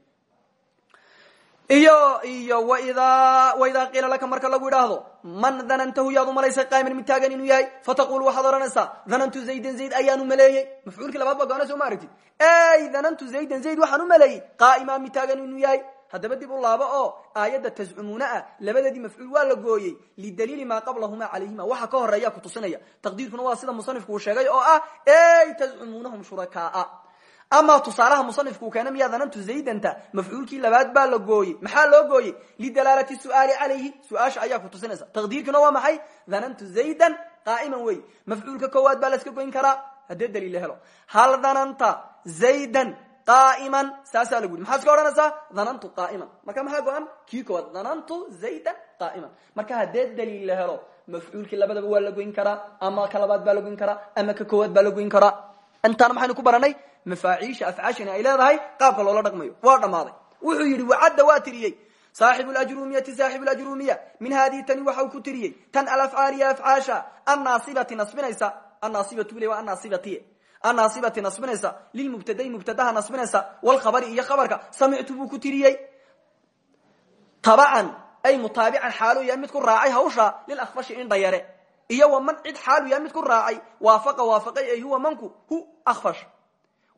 iyo iyo waidaa waidaa qiila laka marka lagu idhaahdo man danantahu yaad umalaysay qaa'iman mid taagan inuu yahay fataqulu waxaad odhanaysaa danantu zaydan zayd ayaan umaleeyey mafcuulkii labaad ba goona soo ma aragtid ey danantu zaydan zayd waxaan umaleeyey qaa'imaa mid taagan inuu yahay haddaba dib u laabo oo aayadda tazcumuuna ah labadeedii mafcuul waa la gooyey lidaliili maa qablahuma calayhima waxa ka horreeya kutusinaya taqdiirkuna waa sida musanifku uu sheegay oo ah ey tazcumuunahum shurakaaa amaa tusaalaha musanifku uu keena miyaa danantu zaydanta? Mafcuulkii labaad baa la gooyey. Maxaa loo gooyey? Lidalaalati su'aali calayhi. Su'aasha ayaa kutusinaysa taqdiirkuna waa maxay? Danantu zaydan qaa'iman wey mafcuulka koowaad baa laska goyn karaa. Haddee daliil la helo. Hal dananta zaydan qaaiman saasaa lagu yidhi maxaad iska odhanaysaa dhanantu qaa'iman marka maxaa go-an kii koowaad dhanantu zaydan qaa'iman marka haddee daliil la helo mafcuulkii labadaba waa la goyn karaa ama ka labaad baa la goyn karaa ama ka koowaad baa la goyn karaa intaana maxaynu ku baranay mafaaciisha afcaashani ay leedahay qaabka loola dhaqmayo waa dhammaaday wuxuu yidhi wacadda waa tiriyey saaxibu lajrumiyati saaxibu lajrumiya min haadihi tani waxa uu ku tiriyey tan alafcaaliya afcaasha annaasibati nasbinaysa annaasibatu le waa annaasibati annaasibati nasbinaysa lilmubtaday mubtadaha nasbinaysa walkhabari iyo khabarka samictu buu ku tiriyey. Tabacan ay mutaabican xaaluu yahay mid ku raacay hawsha lilakfashi indhayare iyo wa man cid xaaluu yahay mid ku raacay waafaqa waafaqay ay huwa manku hu akfash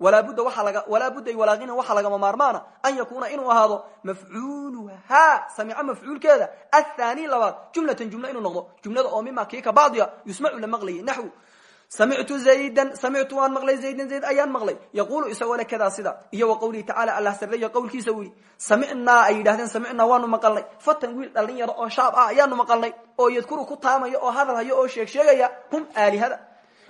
walaa budda waaa laga walaa budda walaaqina waxaa lagama maarmaana an yakuuna inuu ahaado mafcuuluhaa samico mafcuulkeeda athani labaad jumlatan jumlo inuu noqdo. Jumlada oo mima kii ka bacdiya yusmacu la maqlayay naxwu samictu zaydan samictu waan maqlay zaydan zayd ayaan maqlay yaqulu isagoo le kadaa sida iyo wa qawlihi tacala allah sarreeyo qowlkiisa yidhi samicnaa ay yidhahdeen samicnaa waanu maqalnay fatan wiil dhallin yaro oo shaab ah ayaanu maqalnay oo yadkuru ku taamaya oo hadal hayo oo sheeg sheegaya hum aalihada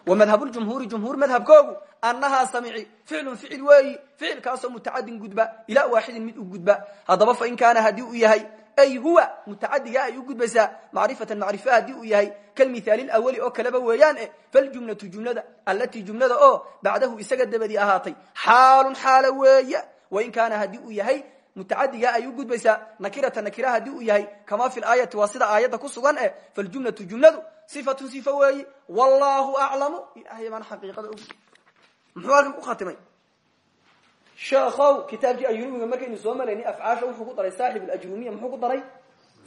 wa madhabljumhuuri jumhuur madhabkoogu annahaa samici ficlun ficil weeyi ficilkaasoo mutacadin gudba ilaa waaxidin mid u gudba haddaba fain kaana haddii uu yahay ay huwa mutacadiga ay u gudbaysaa macrifatan macrifo haddii uu yahay kalmithaali lawali oo kaleba weeyaan e faljumlatu jumlada allatii jumlada oo bacdahu isaga dabadii ahaatay xaalun xaalo weeye wain kaana haddii uu yahay mutacadiga ay u gudbaysaa nakirata nakira haddii uu yahay kama fi laayati waa sida aayadda ku sugan e faljumlatu jumladu sheekhow kitaabkii ajrumiga markaynu soo malaynay afcaasha wuxuu ku daray saaxib alajrumiya muxuu ku daray?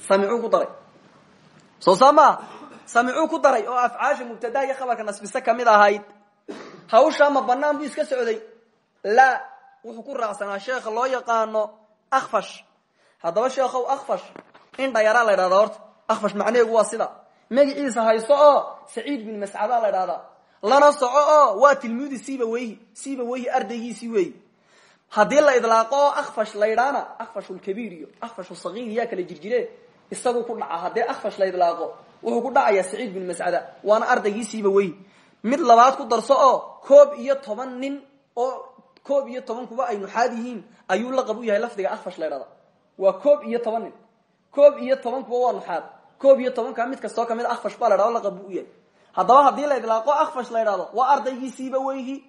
Samicuu ku daray. Soo saa maa samicuu ku daray oo afcaasha mubtadaha iyo khabarka nasbise ka mid ahayd. Hawshaa ma banaan buu iska socday. La wuxuu ku raacsanaa sheekha loo yaqaano akfash haddaba sheekhow akfash in dhayaraa la ydhahda horta. Akfash macnaheegu waa sida. Magaciisa hayso oo saciid bin mascada la ydhahdaa lana soco oo waa tilmiidi siba weyhi siba weyhi ardaygiisii haddii la idlaaqo oo akfash la ydhaana akfash lkabiir iyo akfash sagiir yaa kala jirjire. Isagu ku dhaca haddii akfash la idlaaqo wuxuu ku dhacayaa saciid bin mascada waana ardaygiisiiba wey mid labaad ku darso oo koob iyo toban nin oo koob iyo toban kuba ay nuxaad yihiin ayuu laqab u yahay lafdiga akfash la ydhahda waa koob iyo toban nin. Koob iyo toban kuba waa nuxaad koob iyo tobanka mid kastoo ka mid akfash baa la dhahdo laqab buu u yahay. Haddaba haddii la idlaaqo akfash la ydhahdo waa ardaygiisiiba weyhi.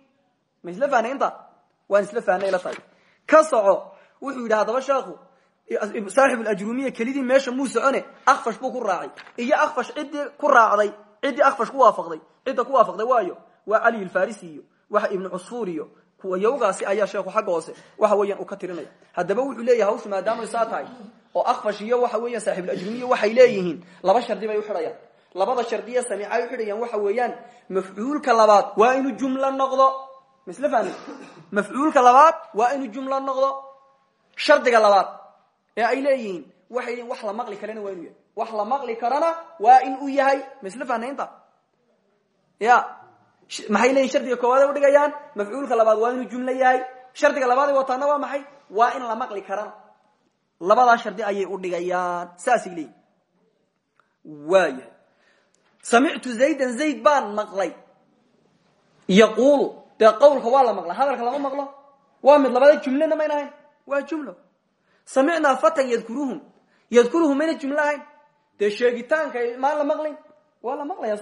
Ma isla fahnay inta waan isla fahnay la tahay. Ka soco wuxuu yidhi haddaba sheekhu saaxib ajrumiya kelidii meesha muu socone akfash buu ku raacay. Iyo akfash ciddii ku raacday ciddii akfash ku waafaqday cidda ku waafaqday waayo waa cali alfarisi iyo waxa ibnu cusfuur iyo kuwa yowgaasi ayaa sheekhu xagga waxa weeyaan uu ka tirinaya. Haddaba wuxuu leeyahay hawshu maadaamay saa tahay oo akfash iyo waxa weeyaan saaxibulajrumiya waxay leeyihiin laba shardi bay uxidhayaan labada shardiya samicay uxidhayaan waxa weeyaan mafcuulka labaad waa inuu jumlo noqdo. Misle mafcuulka labaad waa inuu jumlo noqdo shardiga labaad. Ee ay leeyihiin waxay leeyihiin wax la maqli karana waa inuu yahay. Wax la maqli karana waa in uu yahay misle fahnaynta. Ya maxay leeyihiin shardiga koowaad ay udhigayaan mafcuulka labaad waa inuu jumlo yahay. Shardiga labaad ay wataana waa maxay? Waa in la maqli karana. Labadaa shardi ayay udhigayaan saasay leeyihiin waayahay samictu zaydan zayd baan maqlay. Yaqulu dee qawlka waa la maqla hadalka lama maqlo? Waa mid labada jumlena mayn ahayn? Waa jumlo. Samicnaa fatan yadkuruhum. Yadkuruhum mayna jumlo ahayn. Dee sheegitaanka maan la maqlayn waa la maqlaya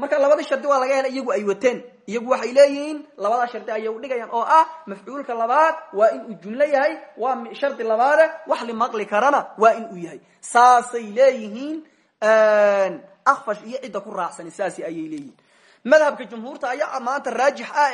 marka labadii shardi waa laga helay iyagu ay wateen. Iyagu waxay leeyihiin labadaa shardi ayay udhigayaan oo ah mafcuulka labaad waa in uu jumlo yahay waa shardi labaade wax li maqli karana waa in uu yahay. Saasay leeyihiin akfash iyo cidda ku raacsani saasi ayay leeyihiin. Madhabka jumhuurta ayaa maanta raajix ah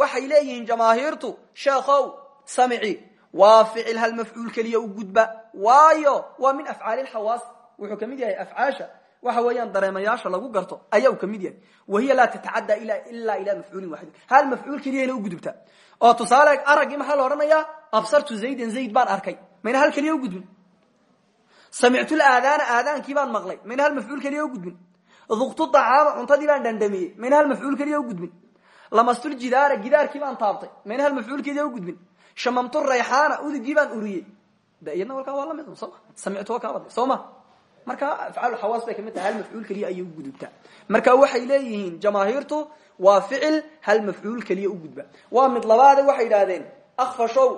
waxay leeyihiin jamaahiirtu sheekhow samici waa ficil hal mafcuul keliya u gudba. Waayo waa min afcaali lxawaas wuxuu ka mid yahay afcaasha. Waxa weeyaan dareemayaasha lagu garto ayaa uu ka mid yahay. Wahiya laa tatacadda ilaa ila mafcuulin waaxidin hal mafcuul keliyana u gudubta. Oo tusaale araggii maxaa la odhanayaa absartu zaydan zayd baan arkay. Mayna hal keliya u gudbin. Samictu laadaana aadaankii baan maqlay. Mayna hal mafcuul keliya u gudbin. Duqtu acaama cuntadii baan dhandhamiyey. Mayna hal mafcuul keliya u gudbin lamastul jidaara gidaarkii baan taabtay. Mayna hal mafcuul keliya u gudbin. Shamamtu rayxaana udugii baan uriyey. De iyadna walkaa waa la mid soma samictu waa kaa badlay soo ma? Marka afcaal xawaas bay ka mid hal mafcuul keliya ayay u gudubtaa. Marka waxay leeyihiin jamaahiirtu waa ficil hal mafcuul keliya u gudba. Waa mid labaade waxay idhahdeen akfashow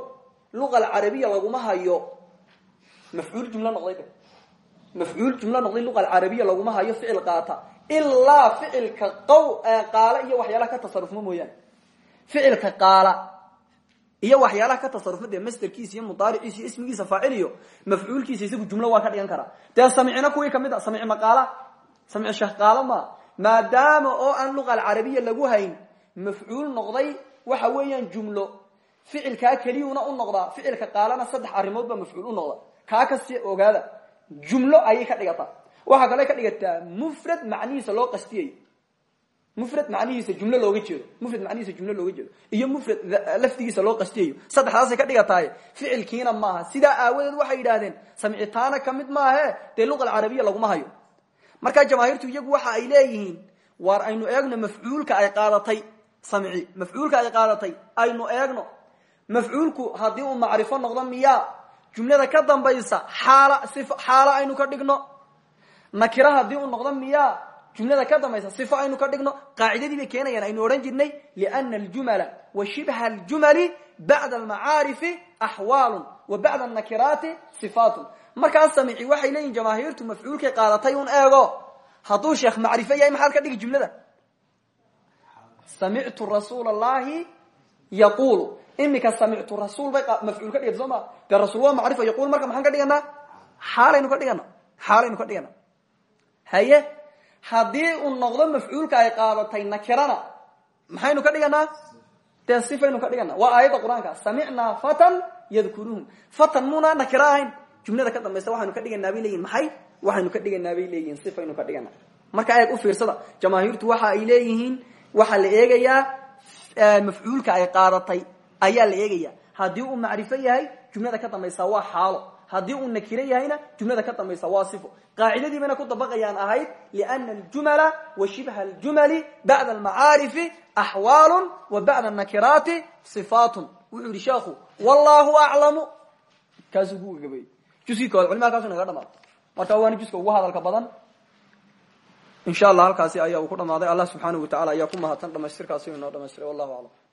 luqa alcarabiya laguma hayo. Mafcuul jumlo noqday mafcuul jumlo noqday luqa alcarabiya laguma hayo ficil qaata ilaa ficilka qaw qaala iyo waxyaalaha ka tasarufma mooyaane. Ficilka qaala iyo waxyaalaha ka tasarufma dee masterkiisa iyo mudaariciisa iyo ismigiisa faaciliyo mafcuulkiisa isagu jumlo waa ka dhigan karaa. Dee samicina kuwii ka mid a samic maqaala samic shahqaalo ma maadaama oo aan luqa alcarabiya lagu hayn mafcuul noqday waxa weeyaan jumlo. Ficilkaa keliyuna u noqdaa ficilka qaalana saddex arrimood baa mafcuul u noqda. Kaa kasi ogaada jumlo ayay ka dhigataa waxaa kale ka dhigataa mufrad macnihiisa loo qastiyayo mufrad macnihiisa jumlo looga jeedo. Mufrad macnihiisa jumlo looga jeedo. Iyo mufrad laftigiisa loo qastiyayo saddexdaasay ka dhigataay. Ficilkiina maaha. Sidaa aawadeed waxay yidhaahdeen samicitaana ka mid maahe dee luqa alcarabiya laguma hayo. Markaa jamaahiirtu iyagu waxa ay leeyihiin waar aynu eegno mafcuulka ay qaadatay. Samci mafcuulka ay qaadatay aynu eegno. Mafcuulku haddii uu macrifo noqdo miyaa? Jumlada ka dambaysa xaala xaalo aynu ka dhigno nakira haddii uu noqdo miyaa jumlada ka dambaysa sifo aynu ka dhigno qaacidadii bay keenayaan aynu odhan jirnay liana aljumala wa shibha aljumali bacda almacaarifi axwaalun wa bacda anakiraati sifaatun. Markaas samici waxay leeyihiin jamaahiirtu mafcuulkay qaadatay un eego hadduu sheekh macrifo yahay maxaad ka dhigi jumlada? Samictu rasuula allahi imika samictu rasuul bay mafcuul ka dhigata soo ma? Dee rasul waa marka maxaan ka dhiganaa? Xaalaynu ka dhigana xaalaynu ka dhigana haye haddii uu noqdo mafcuulka ay qaadatay nakirana maxaynu ka dhiganaa dee ka dhigana waa aayadda qur'aanka fatan yadkuruhum fatan muna nakiro ahayn. Jumlada ka dambaysa waxaynu ka dhiganaa bay maxay? Waxaynu ka dhiganaa bay sifaynu ka dhigana marka eeg u fiirsada jamaahiirtu waxa ay leeyihiin waxaa la eegayaa mafcuulka ay qaadatay. Ayaa la eegaya haddii uu macrifo yahay jumlada ka dambaysa waa xaalo haddii uu nakiro yahayna jumlada ka dambaysa waa sifo qaacidadii bayna ku dabaqayaan ahayd liana aljumala wa shibha aljumali bacda almacaarifi axwaalun wa bacda anakiraati sifaatun. Wuxuu yihi sheekhu wallahu aclamu kaasuu ku gabay. Juskii kood culima halkaasu naga marka waana juska ugu hadalka badan insha allah halkaasi ayaa ku dhamaaday. Allah subxaanahu wa tacala ayaa ku mahadsan dhamaystirkaasi inoo dhamaystiray wallahu aclam